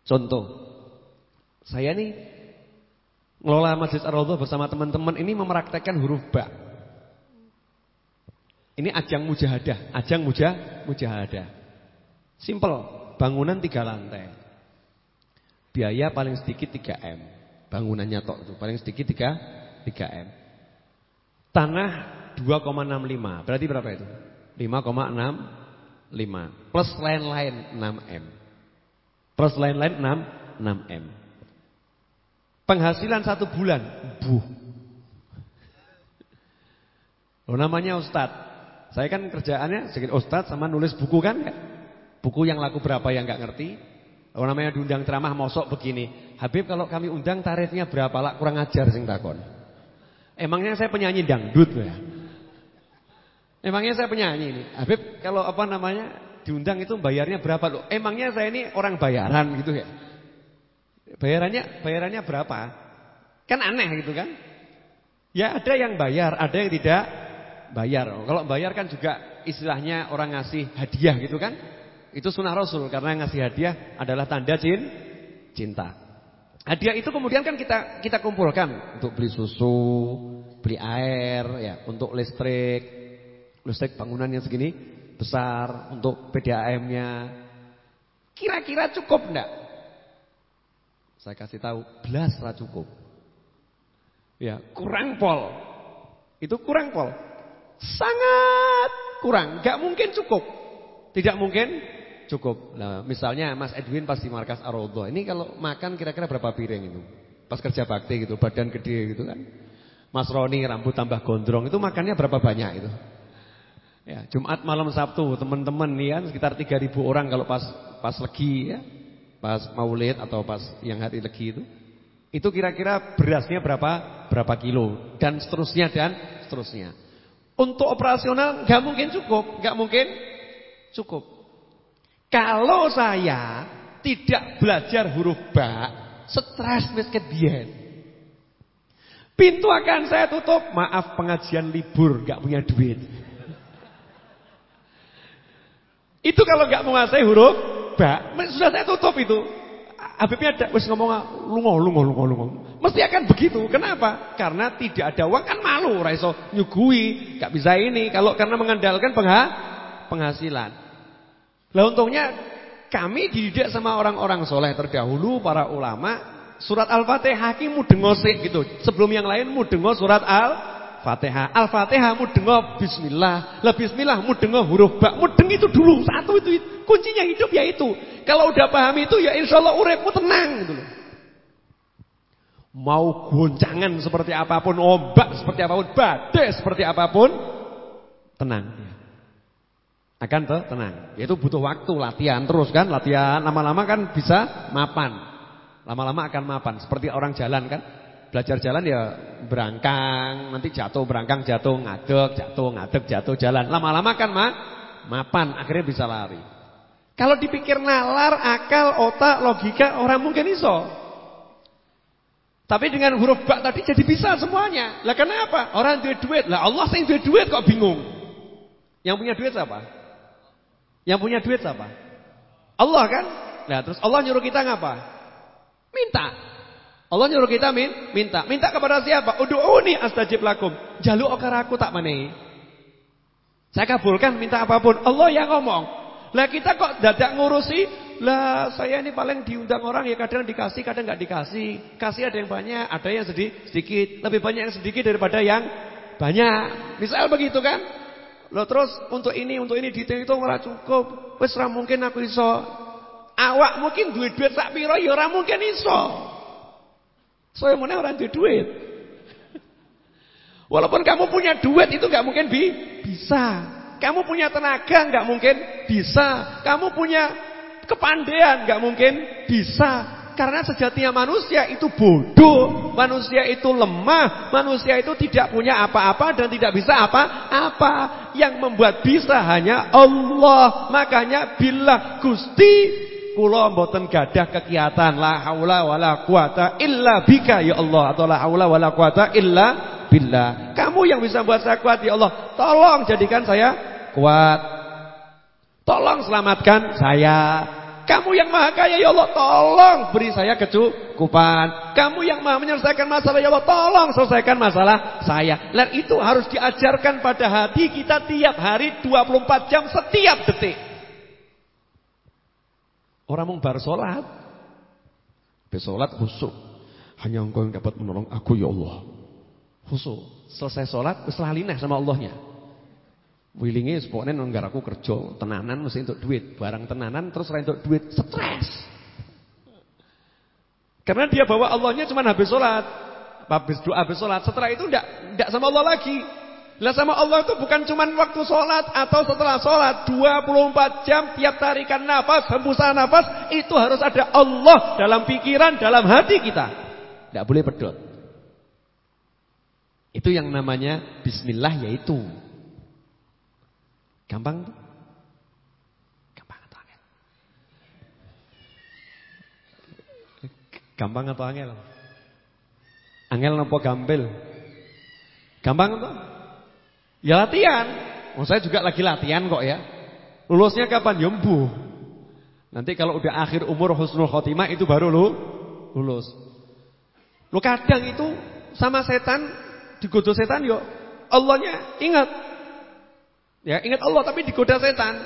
Speaker 2: Contoh, saya nih ngelola Masjid Ar-Raudhah bersama teman-teman ini mempraktekkan huruf ba. Ini ajang mujahadah, ajang mujah, mujahadah. Simple, bangunan tiga lantai. Biaya paling sedikit 3M. Bangunannya tok itu paling sedikit 3 3M. Tanah 2,65. Berarti berapa itu? 5,65 plus lain-lain 6M. Plus lain-lain 6 6M. Penghasilan satu bulan, buh. Lo namanya Ustad. Saya kan kerjaannya sedikit Ustad sama nulis buku kan? Buku yang laku berapa yang nggak ngerti, kalau namanya diundang ceramah mosok begini. Habib kalau kami undang tarifnya berapa lah kurang ajar sing takon. Emangnya saya penyanyi dangdut ya? Emangnya saya penyanyi ini. Habib kalau apa namanya diundang itu bayarnya berapa loh? Emangnya saya ini orang bayaran gitu ya? Bayarannya bayarannya berapa? Kan aneh gitu kan? Ya ada yang bayar, ada yang tidak bayar. Kalau bayar kan juga istilahnya orang ngasih hadiah gitu kan? Itu sunnah Rasul karena ngasih hadiah adalah tanda cin, cinta. Hadiah itu kemudian kan kita kita kumpulkan untuk beli susu, beli air, ya, untuk listrik, listrik bangunannya segini besar, untuk PDAM-nya. Kira-kira cukup enggak? Saya kasih tahu, belas lah cukup. Ya, kurang pol. Itu kurang pol. Sangat kurang, enggak mungkin cukup. Tidak mungkin cukup. Nah, misalnya Mas Edwin pas di markas Arodo, ini kalau makan kira-kira berapa piring itu? Pas kerja bakti gitu, badan gede gitu kan. Mas Roni rambut tambah gondrong itu makannya berapa banyak itu? Ya, Jumat malam Sabtu teman-teman nih kan sekitar 3000 orang kalau pas pas legi ya. Pas Maulid atau pas yang hari legi itu. Itu kira-kira berasnya berapa berapa kilo dan seterusnya dan seterusnya. Untuk operasional nggak mungkin cukup, nggak mungkin cukup. Kalau saya tidak belajar huruf ba, stres miskin. Pintu akan saya tutup, maaf pengajian libur, gak punya duit. Itu kalau gak menguasai huruf sudah saya tutup itu. Habibnya ada wis ngomong lungo lungo lungo lungo. Mesti akan begitu. Kenapa? Karena tidak ada uang kan malu, raiso nyugui, gak bisa ini kalau karena mengandalkan pengha, penghasilan. Lah untungnya kami dididik sama orang-orang soleh terdahulu, para ulama. Surat Al-Fatihah ini mudengosik gitu. Sebelum yang lain mudengo surat Al-Fatihah. Al-Fatihah mudengo bismillah. Lah bismillah mudengo huruf ba. Mudeng itu dulu, satu itu. Kuncinya hidup ya itu. Kalau udah paham itu ya insya Allah uripmu tenang gitu loh. Mau goncangan seperti apa pun, ombak seperti apa pun, badai seperti apa pun, tenang akan tuh tenang. Itu butuh waktu latihan terus kan, latihan lama-lama kan bisa mapan. Lama-lama akan mapan. Seperti orang jalan kan, belajar jalan ya berangkang, nanti jatuh, berangkang, jatuh, ngadeg, jatuh, ngadeg, jatuh, jalan. Lama-lama kan ma mapan, akhirnya bisa lari. Kalau dipikir nalar, akal, otak, logika, orang mungkin iso. Tapi dengan huruf bak tadi jadi bisa semuanya. Lah kenapa? Orang duit duit. Lah Allah sing duit duit kok bingung. Yang punya duit siapa? Yang punya duit siapa? Allah kan? Nah, terus Allah nyuruh kita ngapa? Minta. Allah nyuruh kita min, minta. Minta kepada siapa? Ud'uni astajib lakum. Jaluk okaraku tak menehi. Saya kabulkan minta apa pun. Allah yang ngomong. Lah kita kok dadak ngurusi, lah saya ini paling diundang orang ya kadang dikasih, kadang nggak dikasih. Kasih ada yang banyak, ada yang sedikit, sedikit. Lebih banyak yang sedikit daripada yang banyak. Misal begitu kan? Lo terus untuk ini, untuk ini dihitung itu ora cukup. Wis mungkin aku iso. Awak mungkin duit-duit sak piro ya mungkin iso. Saya mau orang duit duit. Walaupun kamu punya duit itu nggak mungkin bi bisa. Kamu punya tenaga nggak mungkin bisa. Kamu punya kepandaian nggak mungkin bisa. Karena sejatinya manusia itu bodoh, manusia itu lemah, manusia itu tidak punya apa-apa dan tidak bisa apa-apa. Yang membuat bisa hanya Allah. Makanya bila Gusti kula mboten gadah kegiatan la haula wala quwata illa bika ya Allah atau la haula wala quwata illa billah. Kamu yang bisa buat saya kuat ya Allah. Tolong jadikan saya kuat. Tolong selamatkan saya. Kamu yang maha kaya ya Allah, tolong beri saya kecukupan. Kamu yang maha menyelesaikan masalah ya Allah, tolong selesaikan masalah saya. Dan itu harus diajarkan pada hati kita tiap hari 24 jam setiap detik. Orang mau bar sholat. Besolat khusyuk. Hanya engkau yang dapat menolong aku ya Allah. Khusyuk. Selesai sholat, selalinah sama Allahnya. Wilinge sepokne nang aku kerja, tenanan mesti untuk duit, barang tenanan terus ora untuk duit, stres. Karena dia bawa Allahnya cuma habis sholat, habis doa habis sholat, setelah itu ndak ndak sama Allah lagi. Lah sama Allah itu bukan cuma waktu sholat atau setelah sholat 24 jam tiap tarikan nafas, hembusan nafas itu harus ada Allah dalam pikiran, dalam hati kita. Tidak boleh pedot. Itu yang namanya Bismillah yaitu Gampang? Gampang atau angel? Gampang atau angel? Angel nopo gampil? Gampang tuh? Ya latihan. Oh, saya juga lagi latihan kok ya. Lulusnya kapan? Yembu. Ya, Nanti kalau udah akhir umur husnul khotimah itu baru lu lulus. Lu kadang itu sama setan digoda setan yuk. Allahnya ingat Ya, ingat Allah tapi digoda setan.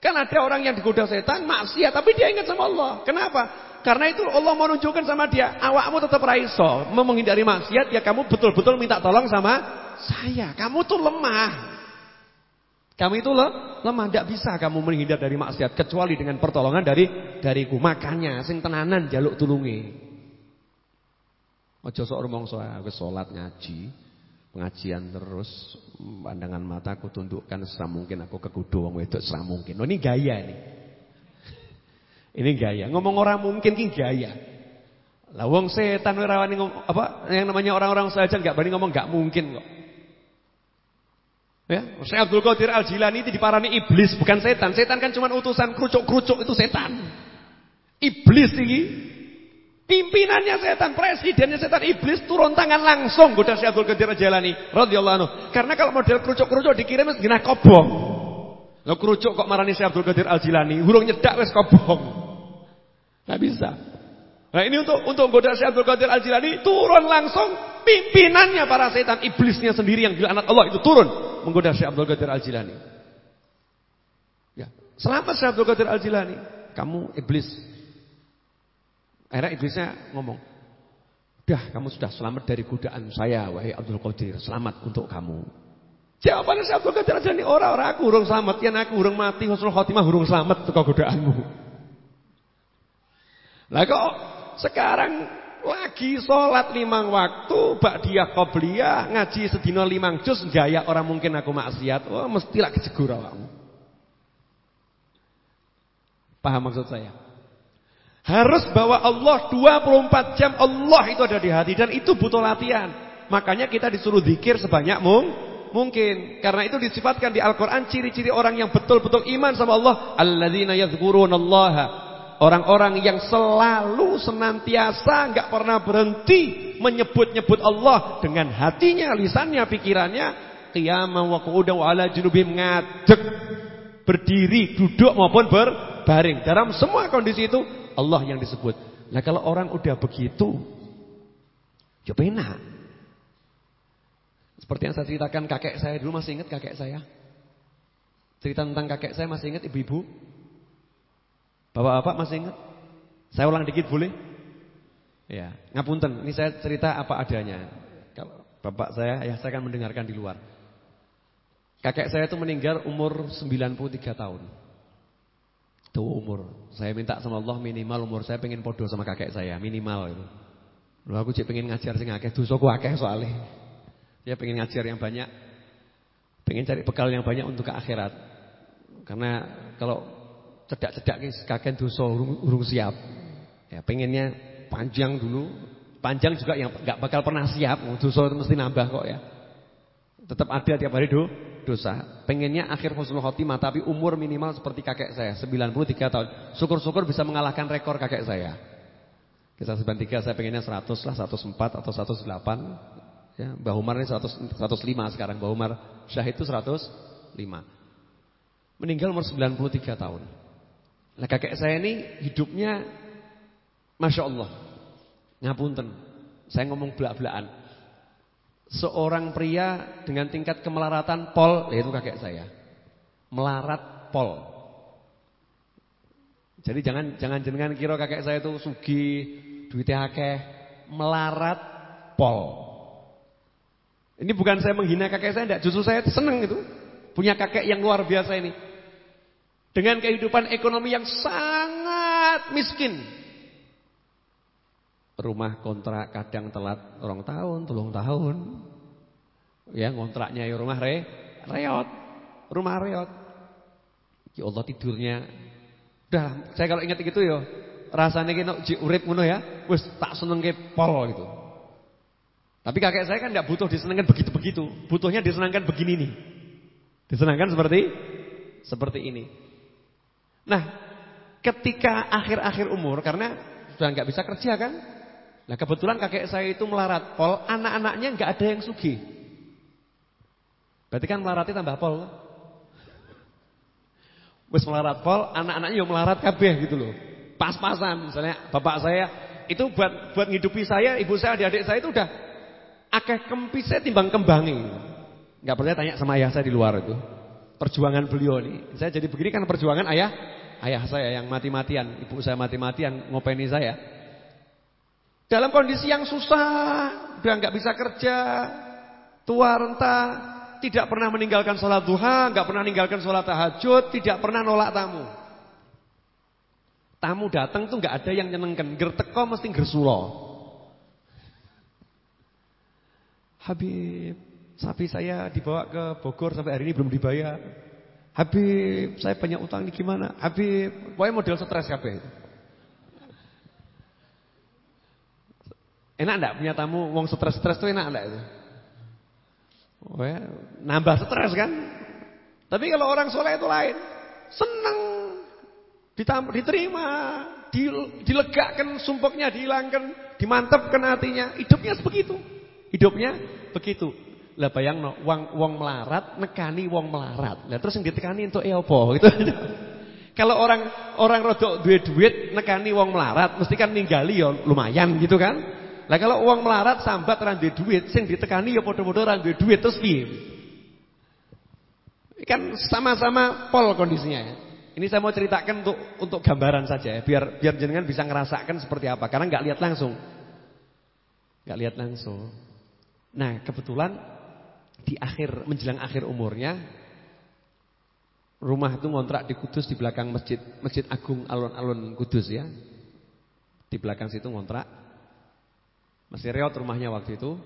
Speaker 2: Kan ada orang yang digoda setan, maksiat tapi dia ingat sama Allah. Kenapa? Karena itu Allah mau menunjukkan sama dia, awakmu tetap raiso, mau menghindari maksiat ya kamu betul-betul minta tolong sama saya. Kamu tuh lemah. Kamu itu loh, lemah, tidak bisa kamu menghindar dari maksiat kecuali dengan pertolongan dari dariku. Makanya sing tenanan jaluk tulungi. Ojo sok rumangsa wis salat ngaji, pengajian terus pandangan mataku tundukkan mungkin aku kegudo wong wedok mungkin. Oh ini gaya nih. ini gaya. Ngomong orang mungkin ki gaya. Lah wong setan ora wani apa yang namanya orang-orang saja enggak berani ngomong enggak mungkin kok. Ya, Syekh Abdul Qadir Al-Jilani itu diparani iblis bukan setan. Setan kan cuma utusan kerucuk-kerucuk itu setan. Iblis ini Pimpinannya setan, presidennya setan iblis turun tangan langsung goda Syekh Abdul Qadir Jalani radhiyallahu anhu. Karena kalau model kerucuk-kerucuk dikirim genah kobong. Lo kerucuk kok marani Syekh Abdul Qadir Al-Jilani, hurung nyedak wis kobong. Enggak bisa. Nah ini untuk untuk goda Syekh Abdul Qadir Al-Jilani turun langsung pimpinannya para setan iblisnya sendiri yang anak Allah itu turun menggoda Syekh Abdul Qadir Al-Jilani. Ya, selamat Syekh Abdul Qadir Al-Jilani. Kamu iblis. Akhirnya iblisnya ngomong, Dah kamu sudah selamat dari godaan saya Wahai Abdul Qadir. Selamat untuk kamu. Jawabannya si Abdul Qadir aja nih Orang-orang aku urung selamat. Ya aku urung mati Husnul khotimah urung selamat Untuk godaanmu. Lah kok sekarang Lagi sholat limang waktu Ba'diyah qobliyah Ngaji sedino limang juz Gaya orang mungkin aku maksiat Wah oh, mestilah kejegur awakmu Paham maksud saya? Harus bawa Allah 24 jam Allah itu ada di hati dan itu butuh latihan. Makanya kita disuruh zikir sebanyak mung, Mungkin. Karena itu disifatkan di Al-Quran ciri-ciri orang yang betul-betul iman sama Allah. Alladzina yadhkurunallaha. Orang-orang yang selalu senantiasa nggak pernah berhenti menyebut-nyebut Allah dengan hatinya, lisannya, pikirannya. Qiyamah wa qu'udan wa ala junubihim ngadeg. Berdiri, duduk maupun berbaring. Dalam semua kondisi itu Allah yang disebut. Nah kalau orang udah begitu, ya enak. Seperti yang saya ceritakan kakek saya dulu masih ingat kakek saya? Cerita tentang kakek saya masih ingat ibu-ibu? Bapak-bapak masih ingat? Saya ulang dikit boleh? Ya, ngapunten. Ini saya cerita apa adanya. Kalau bapak saya, ya saya akan mendengarkan di luar. Kakek saya itu meninggal umur 93 tahun. Itu umur. Saya minta sama Allah minimal umur saya pengen podo sama kakek saya, minimal itu. Lalu aku cek pengen ngajar sing akeh dosaku akeh soalnya. Dia pengen ngajar yang banyak. Pengen cari bekal yang banyak untuk ke akhirat. Karena kalau cedak-cedak kakek dosa urung, urung siap. Ya pengennya panjang dulu. Panjang juga yang nggak bakal pernah siap. Dosa itu mesti nambah kok ya. Tetap ada tiap hari do, dosa. Pengennya akhir husnul khotimah tapi umur minimal seperti kakek saya, 93 tahun. Syukur-syukur bisa mengalahkan rekor kakek saya. Kisah 93 saya pengennya 100 lah, 104 atau 108. Ya, Mbah Umar ini 100, 105 sekarang. Mbah Umar Syahid itu 105. Meninggal umur 93 tahun. Nah kakek saya ini hidupnya Masya Allah. Ngapunten. Saya ngomong belak-belakan. Seorang pria dengan tingkat kemelaratan pol, yaitu kakek saya. Melarat pol. Jadi jangan jangan jangan kira kakek saya itu sugi, duitnya akeh, melarat pol. Ini bukan saya menghina kakek saya, enggak. Justru saya senang itu. Punya kakek yang luar biasa ini. Dengan kehidupan ekonomi yang sangat miskin. Rumah kontrak kadang telat orang tahun, tolong tahun. Ya kontraknya ya rumah re, reot. Rumah reot. Ya Allah tidurnya. Udah, saya kalau ingat gitu ya. Rasanya kena urip ngono ya. Wis tak seneng ke pol gitu. Tapi kakek saya kan tidak butuh disenangkan begitu-begitu. Butuhnya disenangkan begini nih. Disenangkan seperti seperti ini. Nah, ketika akhir-akhir umur karena sudah nggak bisa kerja kan? Nah, kebetulan kakek saya itu melarat pol, anak-anaknya nggak ada yang sugih. Berarti kan melaratnya tambah pol. Wis melarat pol, anak-anaknya yang melarat kabeh gitu loh. Pas-pasan misalnya bapak saya itu buat buat ngidupi saya, ibu saya, adik-adik saya itu udah akeh kempisnya timbang kembangi. Enggak percaya tanya sama ayah saya di luar itu. Perjuangan beliau ini. Saya jadi begini kan perjuangan ayah ayah saya yang mati-matian, ibu saya mati-matian ngopeni saya. Dalam kondisi yang susah, udah nggak bisa kerja, tua renta, tidak pernah meninggalkan sholat duha, nggak pernah meninggalkan sholat tahajud, tidak pernah nolak tamu. Tamu datang tuh nggak ada yang nyenengkan, gerteko mesti gersulo. Habib, sapi saya dibawa ke Bogor sampai hari ini belum dibayar. Habib, saya banyak utang ini gimana? Habib, pokoknya model stres kabeh. Enak enggak punya tamu wong stres-stres tuh enak enggak itu? Oh ya, nambah stres kan? Tapi kalau orang soleh itu lain. Senang diterima, dilegakan sumpuknya, dihilangkan, dimantapkan hatinya. Hidupnya sebegitu. Hidupnya begitu. Lah bayangno wong wong melarat nekani wong melarat. Lah terus yang ditekani untuk e apa gitu. Kalau orang orang rodok duit duit nekani wong melarat mesti kan ninggali ya lumayan gitu kan. Lah kalau uang melarat sambat ra duwe duit sing ditekani ya padha-padha ra duwe duit terus piye? Kan sama-sama pol kondisinya ya. Ini saya mau ceritakan untuk untuk gambaran saja ya, biar biar jenengan bisa ngerasakan seperti apa karena nggak lihat langsung. nggak lihat langsung. Nah kebetulan di akhir menjelang akhir umurnya rumah itu ngontrak di Kudus di belakang masjid Masjid Agung alun-alun Kudus ya. Di belakang situ ngontrak. Masih reot rumahnya waktu itu.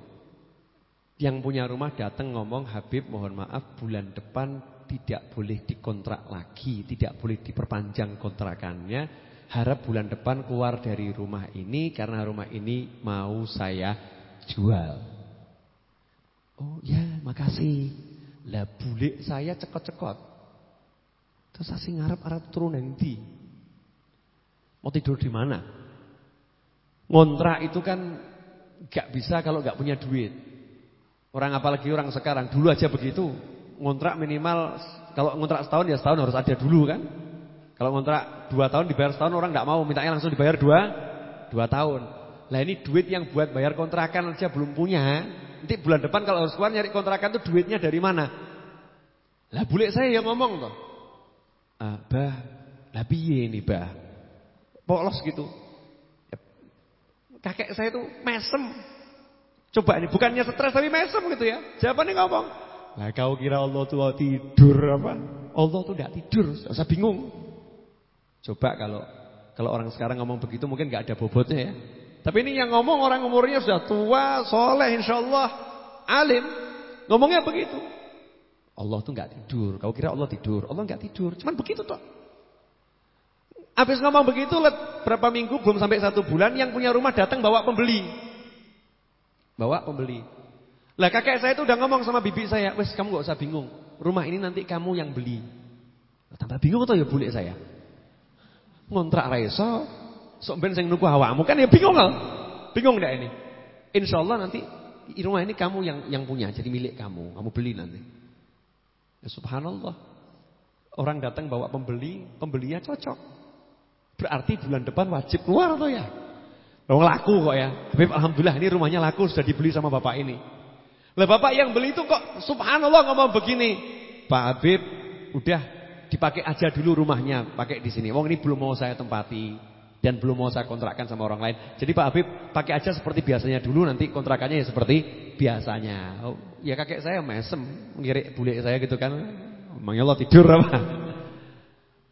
Speaker 2: Yang punya rumah datang ngomong Habib mohon maaf bulan depan tidak boleh dikontrak lagi, tidak boleh diperpanjang kontrakannya. Harap bulan depan keluar dari rumah ini karena rumah ini mau saya jual. Oh ya makasih. Lah bulik saya cekot-cekot. Terus saya ngarep arep turu nang ndi? Mau tidur di mana? Ngontrak itu kan gak bisa kalau gak punya duit. Orang apalagi orang sekarang dulu aja begitu. Ngontrak minimal kalau ngontrak setahun ya setahun harus ada dulu kan. Kalau ngontrak dua tahun dibayar setahun orang gak mau mintanya langsung dibayar dua dua tahun. Lah ini duit yang buat bayar kontrakan aja belum punya. Nanti bulan depan kalau harus keluar nyari kontrakan tuh duitnya dari mana? Lah bule saya yang ngomong toh. Ah, bah, lah piye nih, Bah? Polos gitu. Ya, kakek saya tuh mesem. Coba ini bukannya stres tapi mesem gitu ya. Jawabannya ngomong. Lah kau kira Allah tuh tidur apa? Allah tuh tidak tidur. Saya bingung. Coba kalau kalau orang sekarang ngomong begitu mungkin nggak ada bobotnya ya. Tapi ini yang ngomong orang umurnya sudah tua, soleh, insya Allah, alim, ngomongnya begitu. Allah tuh nggak tidur. Kau kira Allah tidur? Allah nggak tidur. Cuman begitu toh. Habis ngomong begitu, berapa minggu belum sampai satu bulan, yang punya rumah datang bawa pembeli. Bawa pembeli. Lah kakek saya itu udah ngomong sama bibi saya, wes kamu gak usah bingung, rumah ini nanti kamu yang beli. Tambah bingung tuh ya bulik saya. Ngontrak raiso, sok ben sing nuku awakmu kan ya bingung kan? Bingung enggak ini? Insya Allah nanti rumah ini kamu yang yang punya, jadi milik kamu, kamu beli nanti. Ya subhanallah. Orang datang bawa pembeli, pembelinya cocok. Berarti bulan depan wajib keluar tuh ya. Wong laku kok ya. Habib alhamdulillah ini rumahnya laku sudah dibeli sama bapak ini. Lah bapak yang beli itu kok subhanallah ngomong begini. Pak Habib udah dipakai aja dulu rumahnya, pakai di sini. Wong ini belum mau saya tempati dan belum mau saya kontrakkan sama orang lain. Jadi Pak Habib pakai aja seperti biasanya dulu nanti kontrakannya ya seperti biasanya. Oh, ya kakek saya mesem ngirik bule saya gitu kan. Emangnya Allah tidur apa?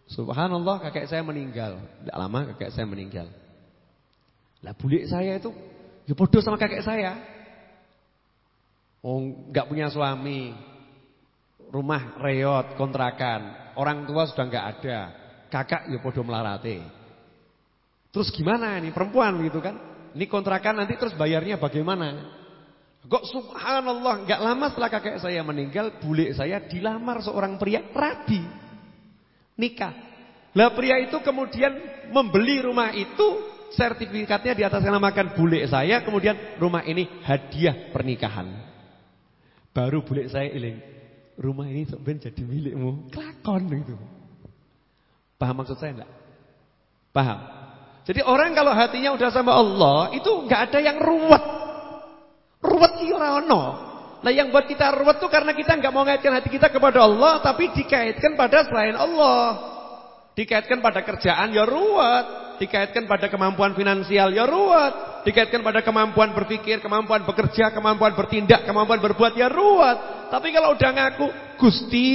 Speaker 2: Subhanallah kakek saya meninggal. Tidak lama kakek saya meninggal. Lah bulik saya itu ya bodoh sama kakek saya. Oh, nggak punya suami. Rumah reot, kontrakan. Orang tua sudah nggak ada. Kakak ya bodoh melarate. Terus gimana ini perempuan gitu kan? Ini kontrakan nanti terus bayarnya bagaimana? Kok subhanallah nggak lama setelah kakek saya meninggal, bulik saya dilamar seorang pria rabi nikah. Lah pria itu kemudian membeli rumah itu, sertifikatnya di atas namakan bule saya, kemudian rumah ini hadiah pernikahan. Baru bule saya iling, rumah ini sebenarnya jadi milikmu, kelakon gitu. Paham maksud saya enggak? Paham? Jadi orang kalau hatinya udah sama Allah, itu enggak ada yang ruwet. Ruwet ki ora ono. Nah yang buat kita ruwet tuh karena kita nggak mau ngaitkan hati kita kepada Allah, tapi dikaitkan pada selain Allah. Dikaitkan pada kerjaan ya ruwet, dikaitkan pada kemampuan finansial ya ruwet, dikaitkan pada kemampuan berpikir, kemampuan bekerja, kemampuan bertindak, kemampuan berbuat ya ruwet. Tapi kalau udah ngaku Gusti,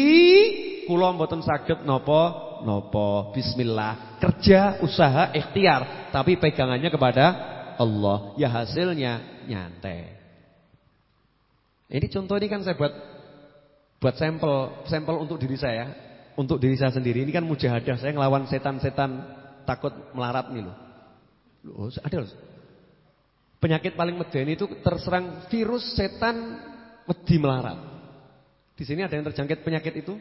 Speaker 2: kula mboten saged napa napa bismillah, kerja, usaha, ikhtiar, tapi pegangannya kepada Allah, ya hasilnya nyantai. Ini contoh ini kan saya buat buat sampel, sampel untuk diri saya, untuk diri saya sendiri. Ini kan mujahadah saya ngelawan setan-setan takut melarat nih loh. Loh, ada loh. Penyakit paling medeni itu terserang virus setan wedi melarat. Di sini ada yang terjangkit penyakit itu?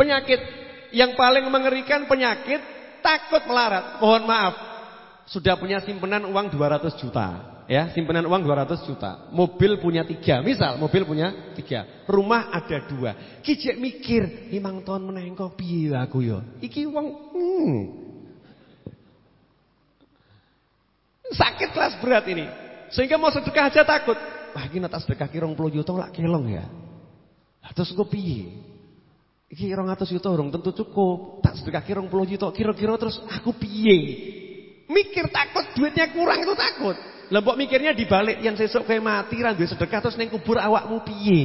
Speaker 2: Penyakit yang paling mengerikan penyakit takut melarat. Mohon maaf, sudah punya simpanan uang 200 juta. Ya, simpanan uang 200 juta. Mobil punya tiga. Misal, mobil punya tiga. Rumah ada dua. Kijek mikir, limang tahun menengok piye aku yo. Iki uang hmm. Sakit kelas berat ini. Sehingga mau sedekah aja takut. Wah, ini atas sedekah kira 20 juta lak kelong ya. Terus gue piye? Iki 200 juta urung tentu cukup. Tak sedekah kira 20 juta. Kira-kira terus aku piye? Mikir takut duitnya kurang itu takut. Lembok mikirnya dibalik yang sesuk kayak mati ra sedekah terus neng kubur awakmu piye?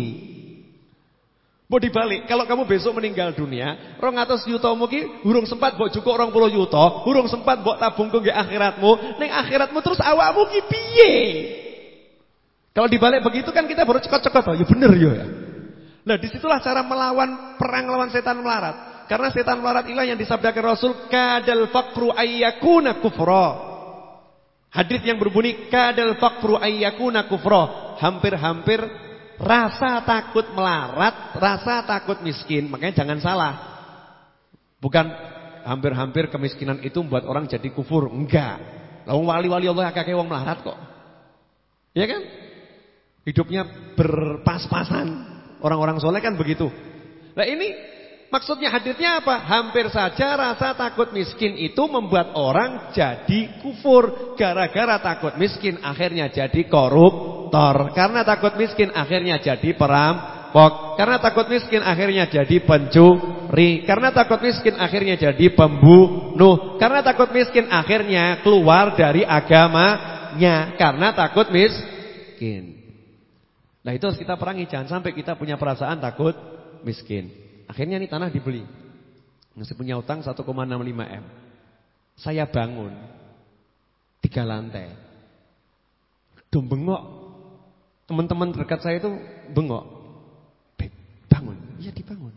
Speaker 2: Mau dibalik, kalau kamu besok meninggal dunia, rong atas yuta ki hurung sempat buat cukup orang puluh yuta, hurung sempat buat tabung ke akhiratmu, neng akhiratmu terus awakmu ki piye? Kalau dibalik begitu kan kita baru cekot-cekot, oh, ya bener ya. Nah di situlah cara melawan perang lawan setan melarat. Karena setan melarat ilah yang disabdakan Rasul kadal fakru ayyakuna kufra. Hadis yang berbunyi kadal faqru ayyakuna kufra. Hampir-hampir rasa takut melarat, rasa takut miskin. Makanya jangan salah. Bukan hampir-hampir kemiskinan itu membuat orang jadi kufur. Enggak. Lalu wali-wali Allah kakek wong melarat kok. Ya kan? Hidupnya berpas-pasan. Orang-orang soleh kan begitu. Nah ini Maksudnya hadirnya apa? Hampir saja rasa takut miskin itu membuat orang jadi kufur. Gara-gara takut miskin akhirnya jadi koruptor. Karena takut miskin akhirnya jadi perampok. Karena takut miskin akhirnya jadi pencuri. Karena takut miskin akhirnya jadi pembunuh. Karena takut miskin akhirnya keluar dari agamanya. Karena takut miskin. Nah itu harus kita perangi. Jangan sampai kita punya perasaan takut miskin. Akhirnya ini tanah dibeli. Masih punya utang 1,65 M. Saya bangun. Tiga lantai. Dum bengok. Teman-teman dekat saya itu bengok. Bangun. Iya dibangun.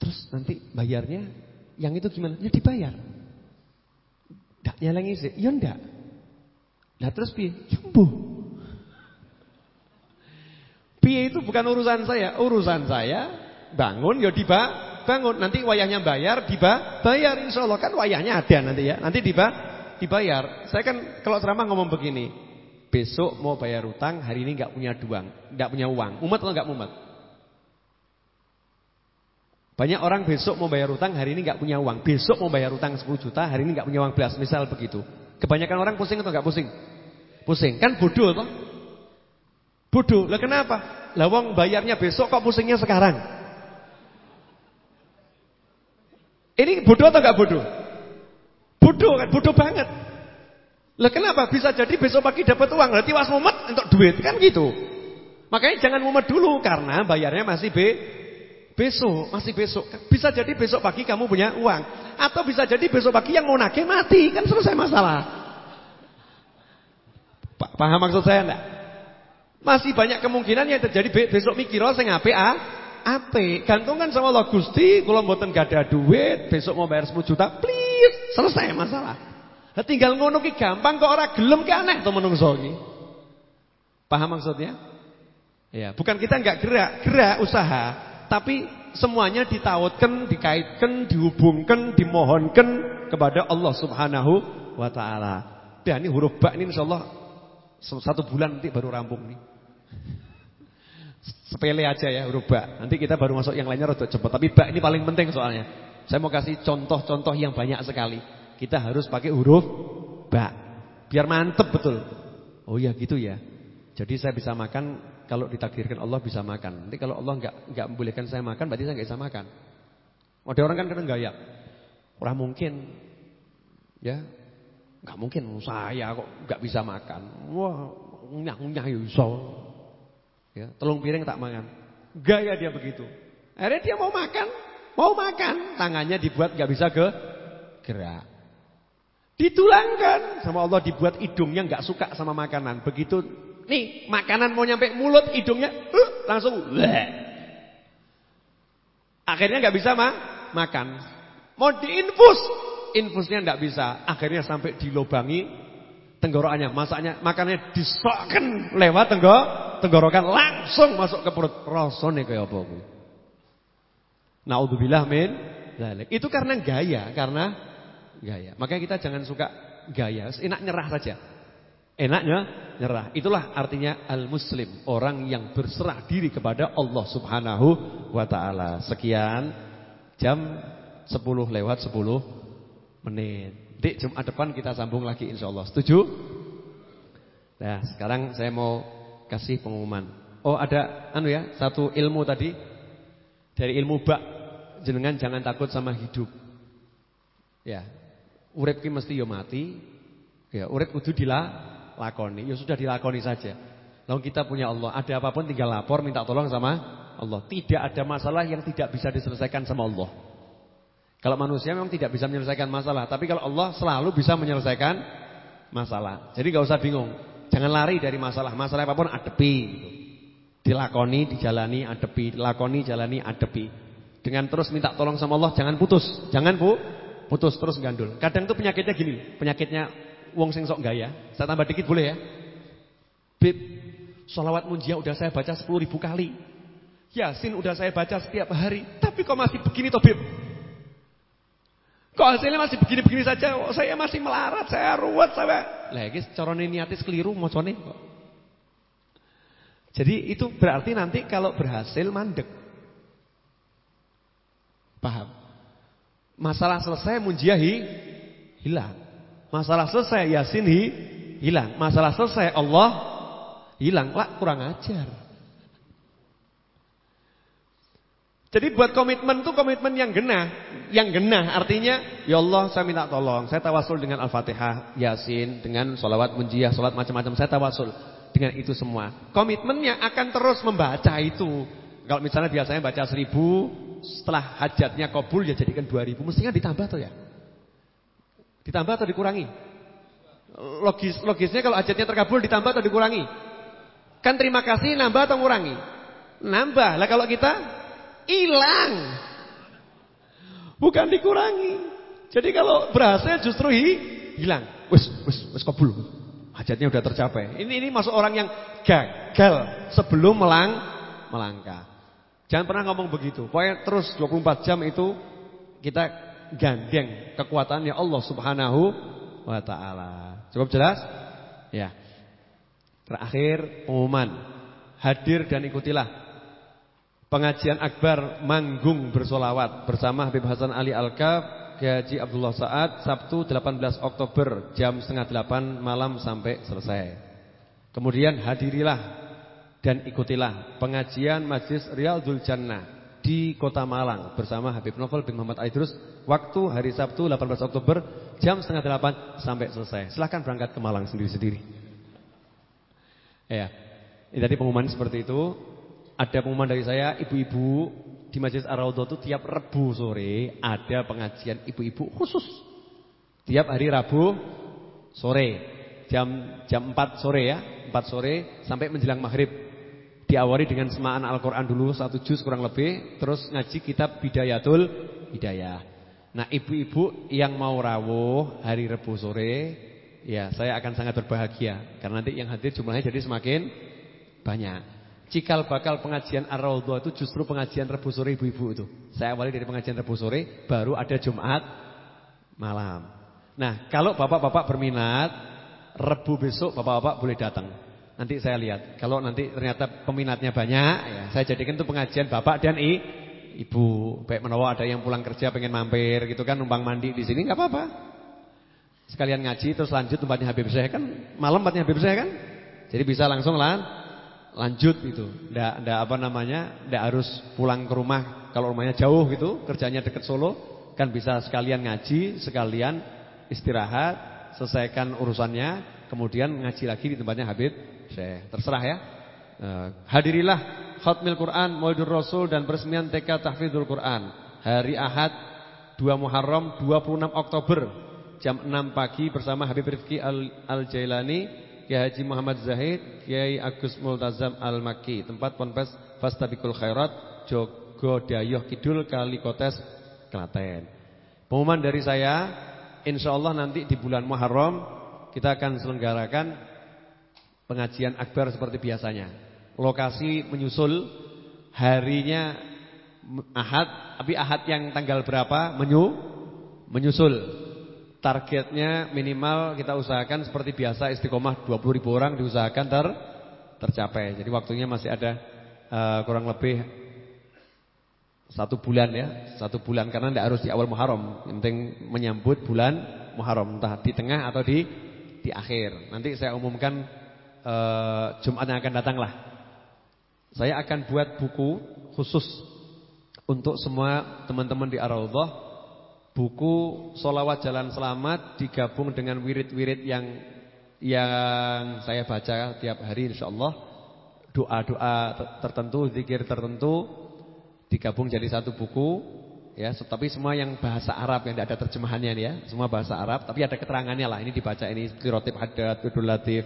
Speaker 2: Terus nanti bayarnya yang itu gimana? Ya dibayar. Ndak nyalengi sih. Ya ndak. Lah terus piye? Ya Piye itu bukan urusan saya, urusan saya bangun ya diba bangun. Nanti wayahnya bayar diba bayar insyaallah kan wayahnya ada nanti ya. Nanti diba dibayar. Saya kan kalau ceramah ngomong begini, besok mau bayar utang, hari ini nggak punya duang, nggak punya uang. Umat atau nggak umat? Banyak orang besok mau bayar utang, hari ini nggak punya uang. Besok mau bayar utang 10 juta, hari ini nggak punya uang belas, misal begitu. Kebanyakan orang pusing atau nggak pusing? Pusing. Kan bodoh toh? Bodoh. Lah kenapa? Lah wong bayarnya besok kok pusingnya sekarang? Ini bodoh atau enggak bodoh? Bodoh kan, bodoh banget. Lah kenapa? Bisa jadi besok pagi dapat uang, berarti was mumet untuk duit, kan gitu. Makanya jangan mumet dulu karena bayarnya masih be besok, masih besok. Bisa jadi besok pagi kamu punya uang atau bisa jadi besok pagi yang mau nagih mati, kan selesai masalah. Paham maksud saya enggak? Masih banyak kemungkinan yang terjadi besok mikir sing apik ah, apik. Gantungan sama Allah Gusti, kula mboten ada duit, besok mau bayar 10 juta, please, selesai masalah. Nah, tinggal ngono ki gampang kok ora gelem ki aneh to menungso iki. Paham maksudnya? Ya, bukan kita enggak gerak, gerak usaha, tapi semuanya ditautkan, dikaitkan, dihubungkan, dimohonkan kepada Allah Subhanahu wa taala. Dan ini huruf ba ini insyaallah satu bulan nanti baru rampung nih. Sepele aja ya huruf ba. Nanti kita baru masuk yang lainnya rada cepat. Tapi ba ini paling penting soalnya. Saya mau kasih contoh-contoh yang banyak sekali. Kita harus pakai huruf ba. Biar mantep betul. Oh iya gitu ya. Jadi saya bisa makan kalau ditakdirkan Allah bisa makan. Nanti kalau Allah nggak nggak membolehkan saya makan berarti saya nggak bisa makan. Ada orang kan kadang gaya. Orang mungkin ya Gak mungkin saya kok gak bisa makan. Wah, ngunyah-ngunyah ya iso. Ya, telung piring tak makan. Gaya dia begitu. Akhirnya dia mau makan, mau makan, tangannya dibuat gak bisa ke gerak. Ditulangkan sama Allah dibuat hidungnya gak suka sama makanan. Begitu nih makanan mau nyampe mulut hidungnya uh, langsung bleh. Akhirnya gak bisa ma makan. Mau diinfus infusnya tidak bisa. Akhirnya sampai dilobangi tenggorokannya. Masaknya makannya disokkan lewat tenggor tenggorokan langsung masuk ke perut. Rasane kaya apa kuwi? Nauzubillah min. Itu karena gaya, karena gaya. Makanya kita jangan suka gaya, enak nyerah saja. Enaknya nyerah. Itulah artinya al-muslim, orang yang berserah diri kepada Allah Subhanahu wa taala. Sekian jam 10 lewat 10 menit. Dik Jumat depan kita sambung lagi insya Allah. Setuju? Nah, sekarang saya mau kasih pengumuman. Oh, ada anu ya, satu ilmu tadi dari ilmu bak jenengan jangan takut sama hidup. Ya. Urip ki mesti yo mati. Ya, urip kudu dilakoni. Ya sudah dilakoni saja. Lalu kita punya Allah, ada apa pun tinggal lapor minta tolong sama Allah. Tidak ada masalah yang tidak bisa diselesaikan sama Allah. Kalau manusia memang tidak bisa menyelesaikan masalah, tapi kalau Allah selalu bisa menyelesaikan masalah. Jadi gak usah bingung. Jangan lari dari masalah. Masalah apa pun adepi gitu. Dilakoni, dijalani, adepi, dilakoni, jalani, adepi. Dengan terus minta tolong sama Allah, jangan putus. Jangan bu, putus terus gandul. Kadang tuh penyakitnya gini, penyakitnya wong sing sok gaya. Saya tambah dikit boleh ya? Bib, sholawat munjiah udah saya baca 10 ribu kali. Yasin udah saya baca setiap hari. Tapi kok masih begini toh Bib? Kok hasilnya masih begini-begini saja? Oh, saya masih melarat, saya ruwet saya. Lah iki carane niatis keliru macane kok. Jadi itu berarti nanti kalau berhasil mandek. Paham? Masalah selesai munjiahi hilang. Masalah selesai yasin hi, hilang. Masalah selesai Allah hilang. Lah kurang ajar. Jadi buat komitmen tuh komitmen yang genah, yang genah artinya ya Allah saya minta tolong, saya tawasul dengan Al-Fatihah, Yasin, dengan sholawat munjiah, sholat macam-macam saya tawasul dengan itu semua. Komitmennya akan terus membaca itu. Kalau misalnya biasanya baca seribu, setelah hajatnya kabul ya jadikan dua ribu, mestinya ditambah tuh ya. Ditambah atau dikurangi? Logis logisnya kalau hajatnya terkabul ditambah atau dikurangi? Kan terima kasih nambah atau ngurangi? Nambah. Lah kalau kita hilang. Bukan dikurangi. Jadi kalau berhasil justru hi, hilang. Wes, wes, wes kabul. Hajatnya udah tercapai. Ini ini masuk orang yang gagal sebelum melang melangkah. Jangan pernah ngomong begitu. Pokoknya terus 24 jam itu kita gandeng kekuatannya Allah Subhanahu wa taala. Cukup jelas? Ya. Terakhir pengumuman. Hadir dan ikutilah Pengajian akbar manggung bersolawat bersama Habib Hasan Ali Al-Kaf Haji Abdullah Saad Sabtu 18 Oktober jam setengah delapan malam sampai selesai. Kemudian hadirilah dan ikutilah pengajian Majlis Riyadul Jannah di Kota Malang bersama Habib Novel bin Muhammad Aidrus waktu hari Sabtu 18 Oktober jam setengah delapan sampai selesai. Silahkan berangkat ke Malang sendiri-sendiri. Ya, ini tadi pengumuman seperti itu. Ada pengumuman dari saya, ibu-ibu di Masjid Ar-Raudhah itu tiap Rabu sore ada pengajian ibu-ibu khusus. Tiap hari Rabu sore jam jam 4 sore ya, 4 sore sampai menjelang maghrib. Diawali dengan semaan Al-Qur'an dulu satu juz kurang lebih, terus ngaji kitab Bidayatul Hidayah. Nah, ibu-ibu yang mau rawuh hari Rabu sore, ya saya akan sangat berbahagia karena nanti yang hadir jumlahnya jadi semakin banyak. Cikal bakal pengajian Ar-Raudhah itu justru pengajian Rebu sore ibu-ibu itu. Saya awali dari pengajian Rebu sore, baru ada Jumat malam. Nah, kalau bapak-bapak berminat, Rebu besok bapak-bapak boleh datang. Nanti saya lihat. Kalau nanti ternyata peminatnya banyak, ya, saya jadikan itu pengajian bapak dan i, ibu. Baik menawa ada yang pulang kerja pengen mampir gitu kan, numpang mandi di sini nggak apa-apa. Sekalian ngaji terus lanjut tempatnya Habib saya kan, malam tempatnya Habib saya kan. Jadi bisa langsung lah lanjut itu. Ndak ndak apa namanya? Ndak harus pulang ke rumah kalau rumahnya jauh gitu, kerjanya dekat Solo, kan bisa sekalian ngaji, sekalian istirahat, selesaikan urusannya, kemudian ngaji lagi di tempatnya Habib Syekh. Terserah ya. Uh, hadirilah Khatmil Quran, Maulidur Rasul dan peresmian TK Tahfidzul Quran hari Ahad 2 Muharram 26 Oktober jam 6 pagi bersama Habib Rifki Al-Jailani Kiai Haji Muhammad Zahid, Kiai Agus Multazam Al-Makki, tempat Ponpes Fastabikul Khairat, Jogo Dayoh Kidul, Kalikotes, Klaten. Pengumuman dari saya, insya Allah nanti di bulan Muharram kita akan selenggarakan pengajian akbar seperti biasanya. Lokasi menyusul harinya Ahad, tapi Ahad yang tanggal berapa menyu menyusul. Targetnya minimal kita usahakan seperti biasa istiqomah 20 ribu orang diusahakan ter tercapai. Jadi waktunya masih ada uh, kurang lebih satu bulan ya, satu bulan karena tidak harus di awal Muharram. Yang penting menyambut bulan Muharram entah di tengah atau di di akhir. Nanti saya umumkan uh, Jumat yang akan datang lah. Saya akan buat buku khusus untuk semua teman-teman di Ar-Raudhah buku Solawat Jalan Selamat digabung dengan wirid-wirid yang yang saya baca tiap hari insya Allah doa-doa tertentu, zikir tertentu digabung jadi satu buku ya, tapi semua yang bahasa Arab yang tidak ada terjemahannya ya, semua bahasa Arab tapi ada keterangannya lah. Ini dibaca ini Qirotib Haddad, Bidul Latif,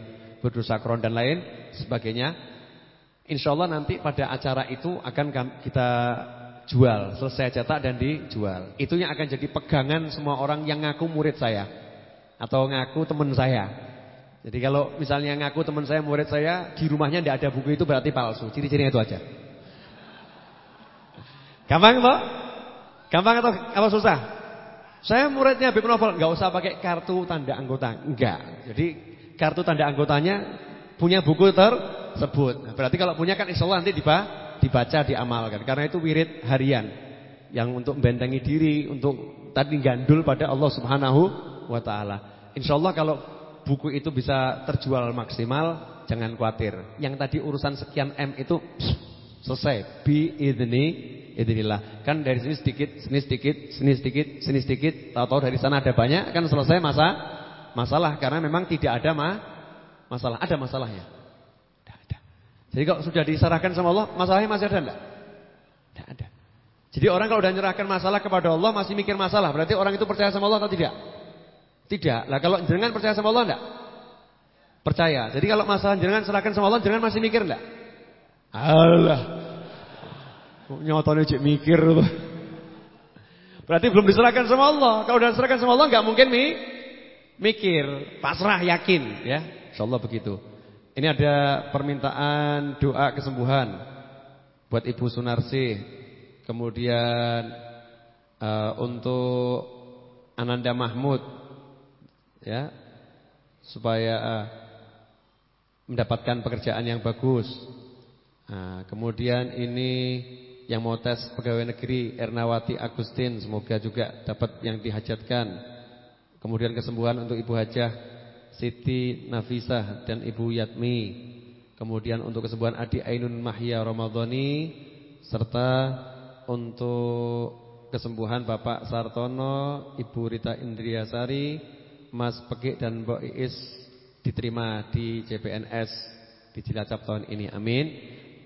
Speaker 2: Sakron dan lain sebagainya. Insya Allah nanti pada acara itu akan kita jual, selesai cetak dan dijual. Itu yang akan jadi pegangan semua orang yang ngaku murid saya. atau ngaku teman saya. Jadi kalau misalnya ngaku teman saya, murid saya di rumahnya tidak ada buku itu berarti palsu. Ciri-cirinya itu aja. Gampang toh? Gampang atau apa susah? Saya muridnya Habib Novel, nggak usah pakai kartu tanda anggota. Enggak. Jadi kartu tanda anggotanya punya buku tersebut. Nah, berarti kalau punya kan insya Allah nanti dibaca, diamalkan. Karena itu wirid harian yang untuk membentengi diri, untuk tadi gandul pada Allah Subhanahu wa taala. Insyaallah kalau buku itu bisa terjual maksimal, jangan khawatir. Yang tadi urusan sekian M itu selesai. Bi idni idnillah. Kan dari sini sedikit, sini sedikit, sini sedikit, sini sedikit, tahu-tahu dari sana ada banyak, kan selesai masa masalah karena memang tidak ada ma masalah. Ada masalahnya. Jadi kalau sudah diserahkan sama Allah, masalahnya masih ada enggak? Tidak ada. Jadi orang kalau sudah menyerahkan masalah kepada Allah masih mikir masalah, berarti orang itu percaya sama Allah atau tidak? Tidak. Lah kalau jenengan percaya sama Allah enggak? Percaya. Jadi kalau masalah jenengan serahkan sama Allah, jenengan masih mikir enggak? Allah. Nyotone cek mikir tuh. Berarti belum diserahkan sama Allah. Kalau sudah diserahkan sama Allah enggak mungkin mi mikir, pasrah, yakin ya. Insyaallah begitu. Ini ada permintaan doa kesembuhan buat Ibu Sunarsi Kemudian uh, untuk Ananda Mahmud ya supaya uh, mendapatkan pekerjaan yang bagus. Nah, kemudian ini yang mau tes pegawai negeri Ernawati Agustin semoga juga dapat yang dihajatkan. Kemudian kesembuhan untuk Ibu Hajah Siti Nafisah dan Ibu Yatmi. Kemudian untuk kesembuhan Adi Ainun Mahya Ramadhani serta untuk kesembuhan Bapak Sartono, Ibu Rita Indriasari, Mas Pekik dan Mbak Iis diterima di JPNS di Cilacap tahun ini. Amin.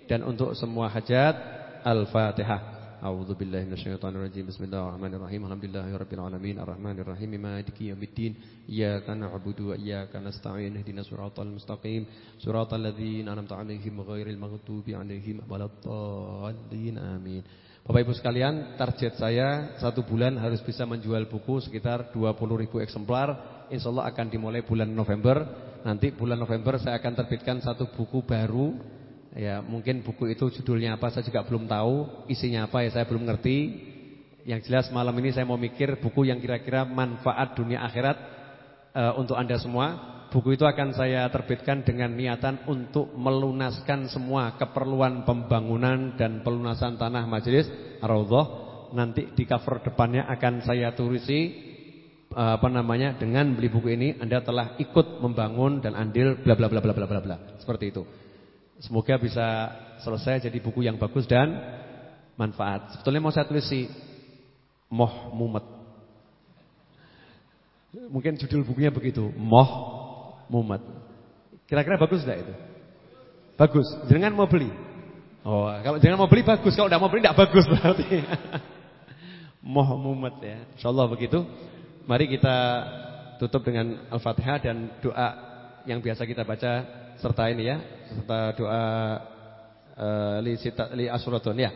Speaker 2: Dan untuk semua hajat, Al-Fatihah. A'udzu billahi minasyaitonir rajim. Bismillahirrahmanirrahim. Alhamdulillahirabbil alamin arrahmanir rahim maliki yaumiddin. Iyyaka na'budu wa iyyaka nasta'in. Ihdinas siratal mustaqim. Siratal ladzina an'amta 'alaihim ghairil maghdubi 'alaihim waladdallin. Amin. Bapak Ibu sekalian, target saya satu bulan harus bisa menjual buku sekitar 20 ribu eksemplar. Insya Allah akan dimulai bulan November. Nanti bulan November saya akan terbitkan satu buku baru. Ya, mungkin buku itu judulnya apa saya juga belum tahu, isinya apa ya saya belum ngerti. Yang jelas malam ini saya mau mikir buku yang kira-kira manfaat dunia akhirat e, untuk Anda semua. Buku itu akan saya terbitkan dengan niatan untuk melunaskan semua keperluan pembangunan dan pelunasan tanah majelis Ar-Raudhah. Nanti di cover depannya akan saya turusi eh, apa namanya dengan beli buku ini Anda telah ikut membangun dan andil bla bla bla bla bla bla bla. Seperti itu. Semoga bisa selesai jadi buku yang bagus dan manfaat. Sebetulnya mau saya tulis si Moh Mumet. Mungkin judul bukunya begitu, Moh mumet. Kira-kira bagus tidak itu? Bagus. Jangan mau beli. Oh, kalau jangan mau beli bagus. Kalau tidak mau beli tidak bagus berarti. Moh mumet ya. Insyaallah begitu. Mari kita tutup dengan Al-Fatihah dan doa yang biasa kita baca serta ini ya, serta doa uh, li, sita, li asratun ya.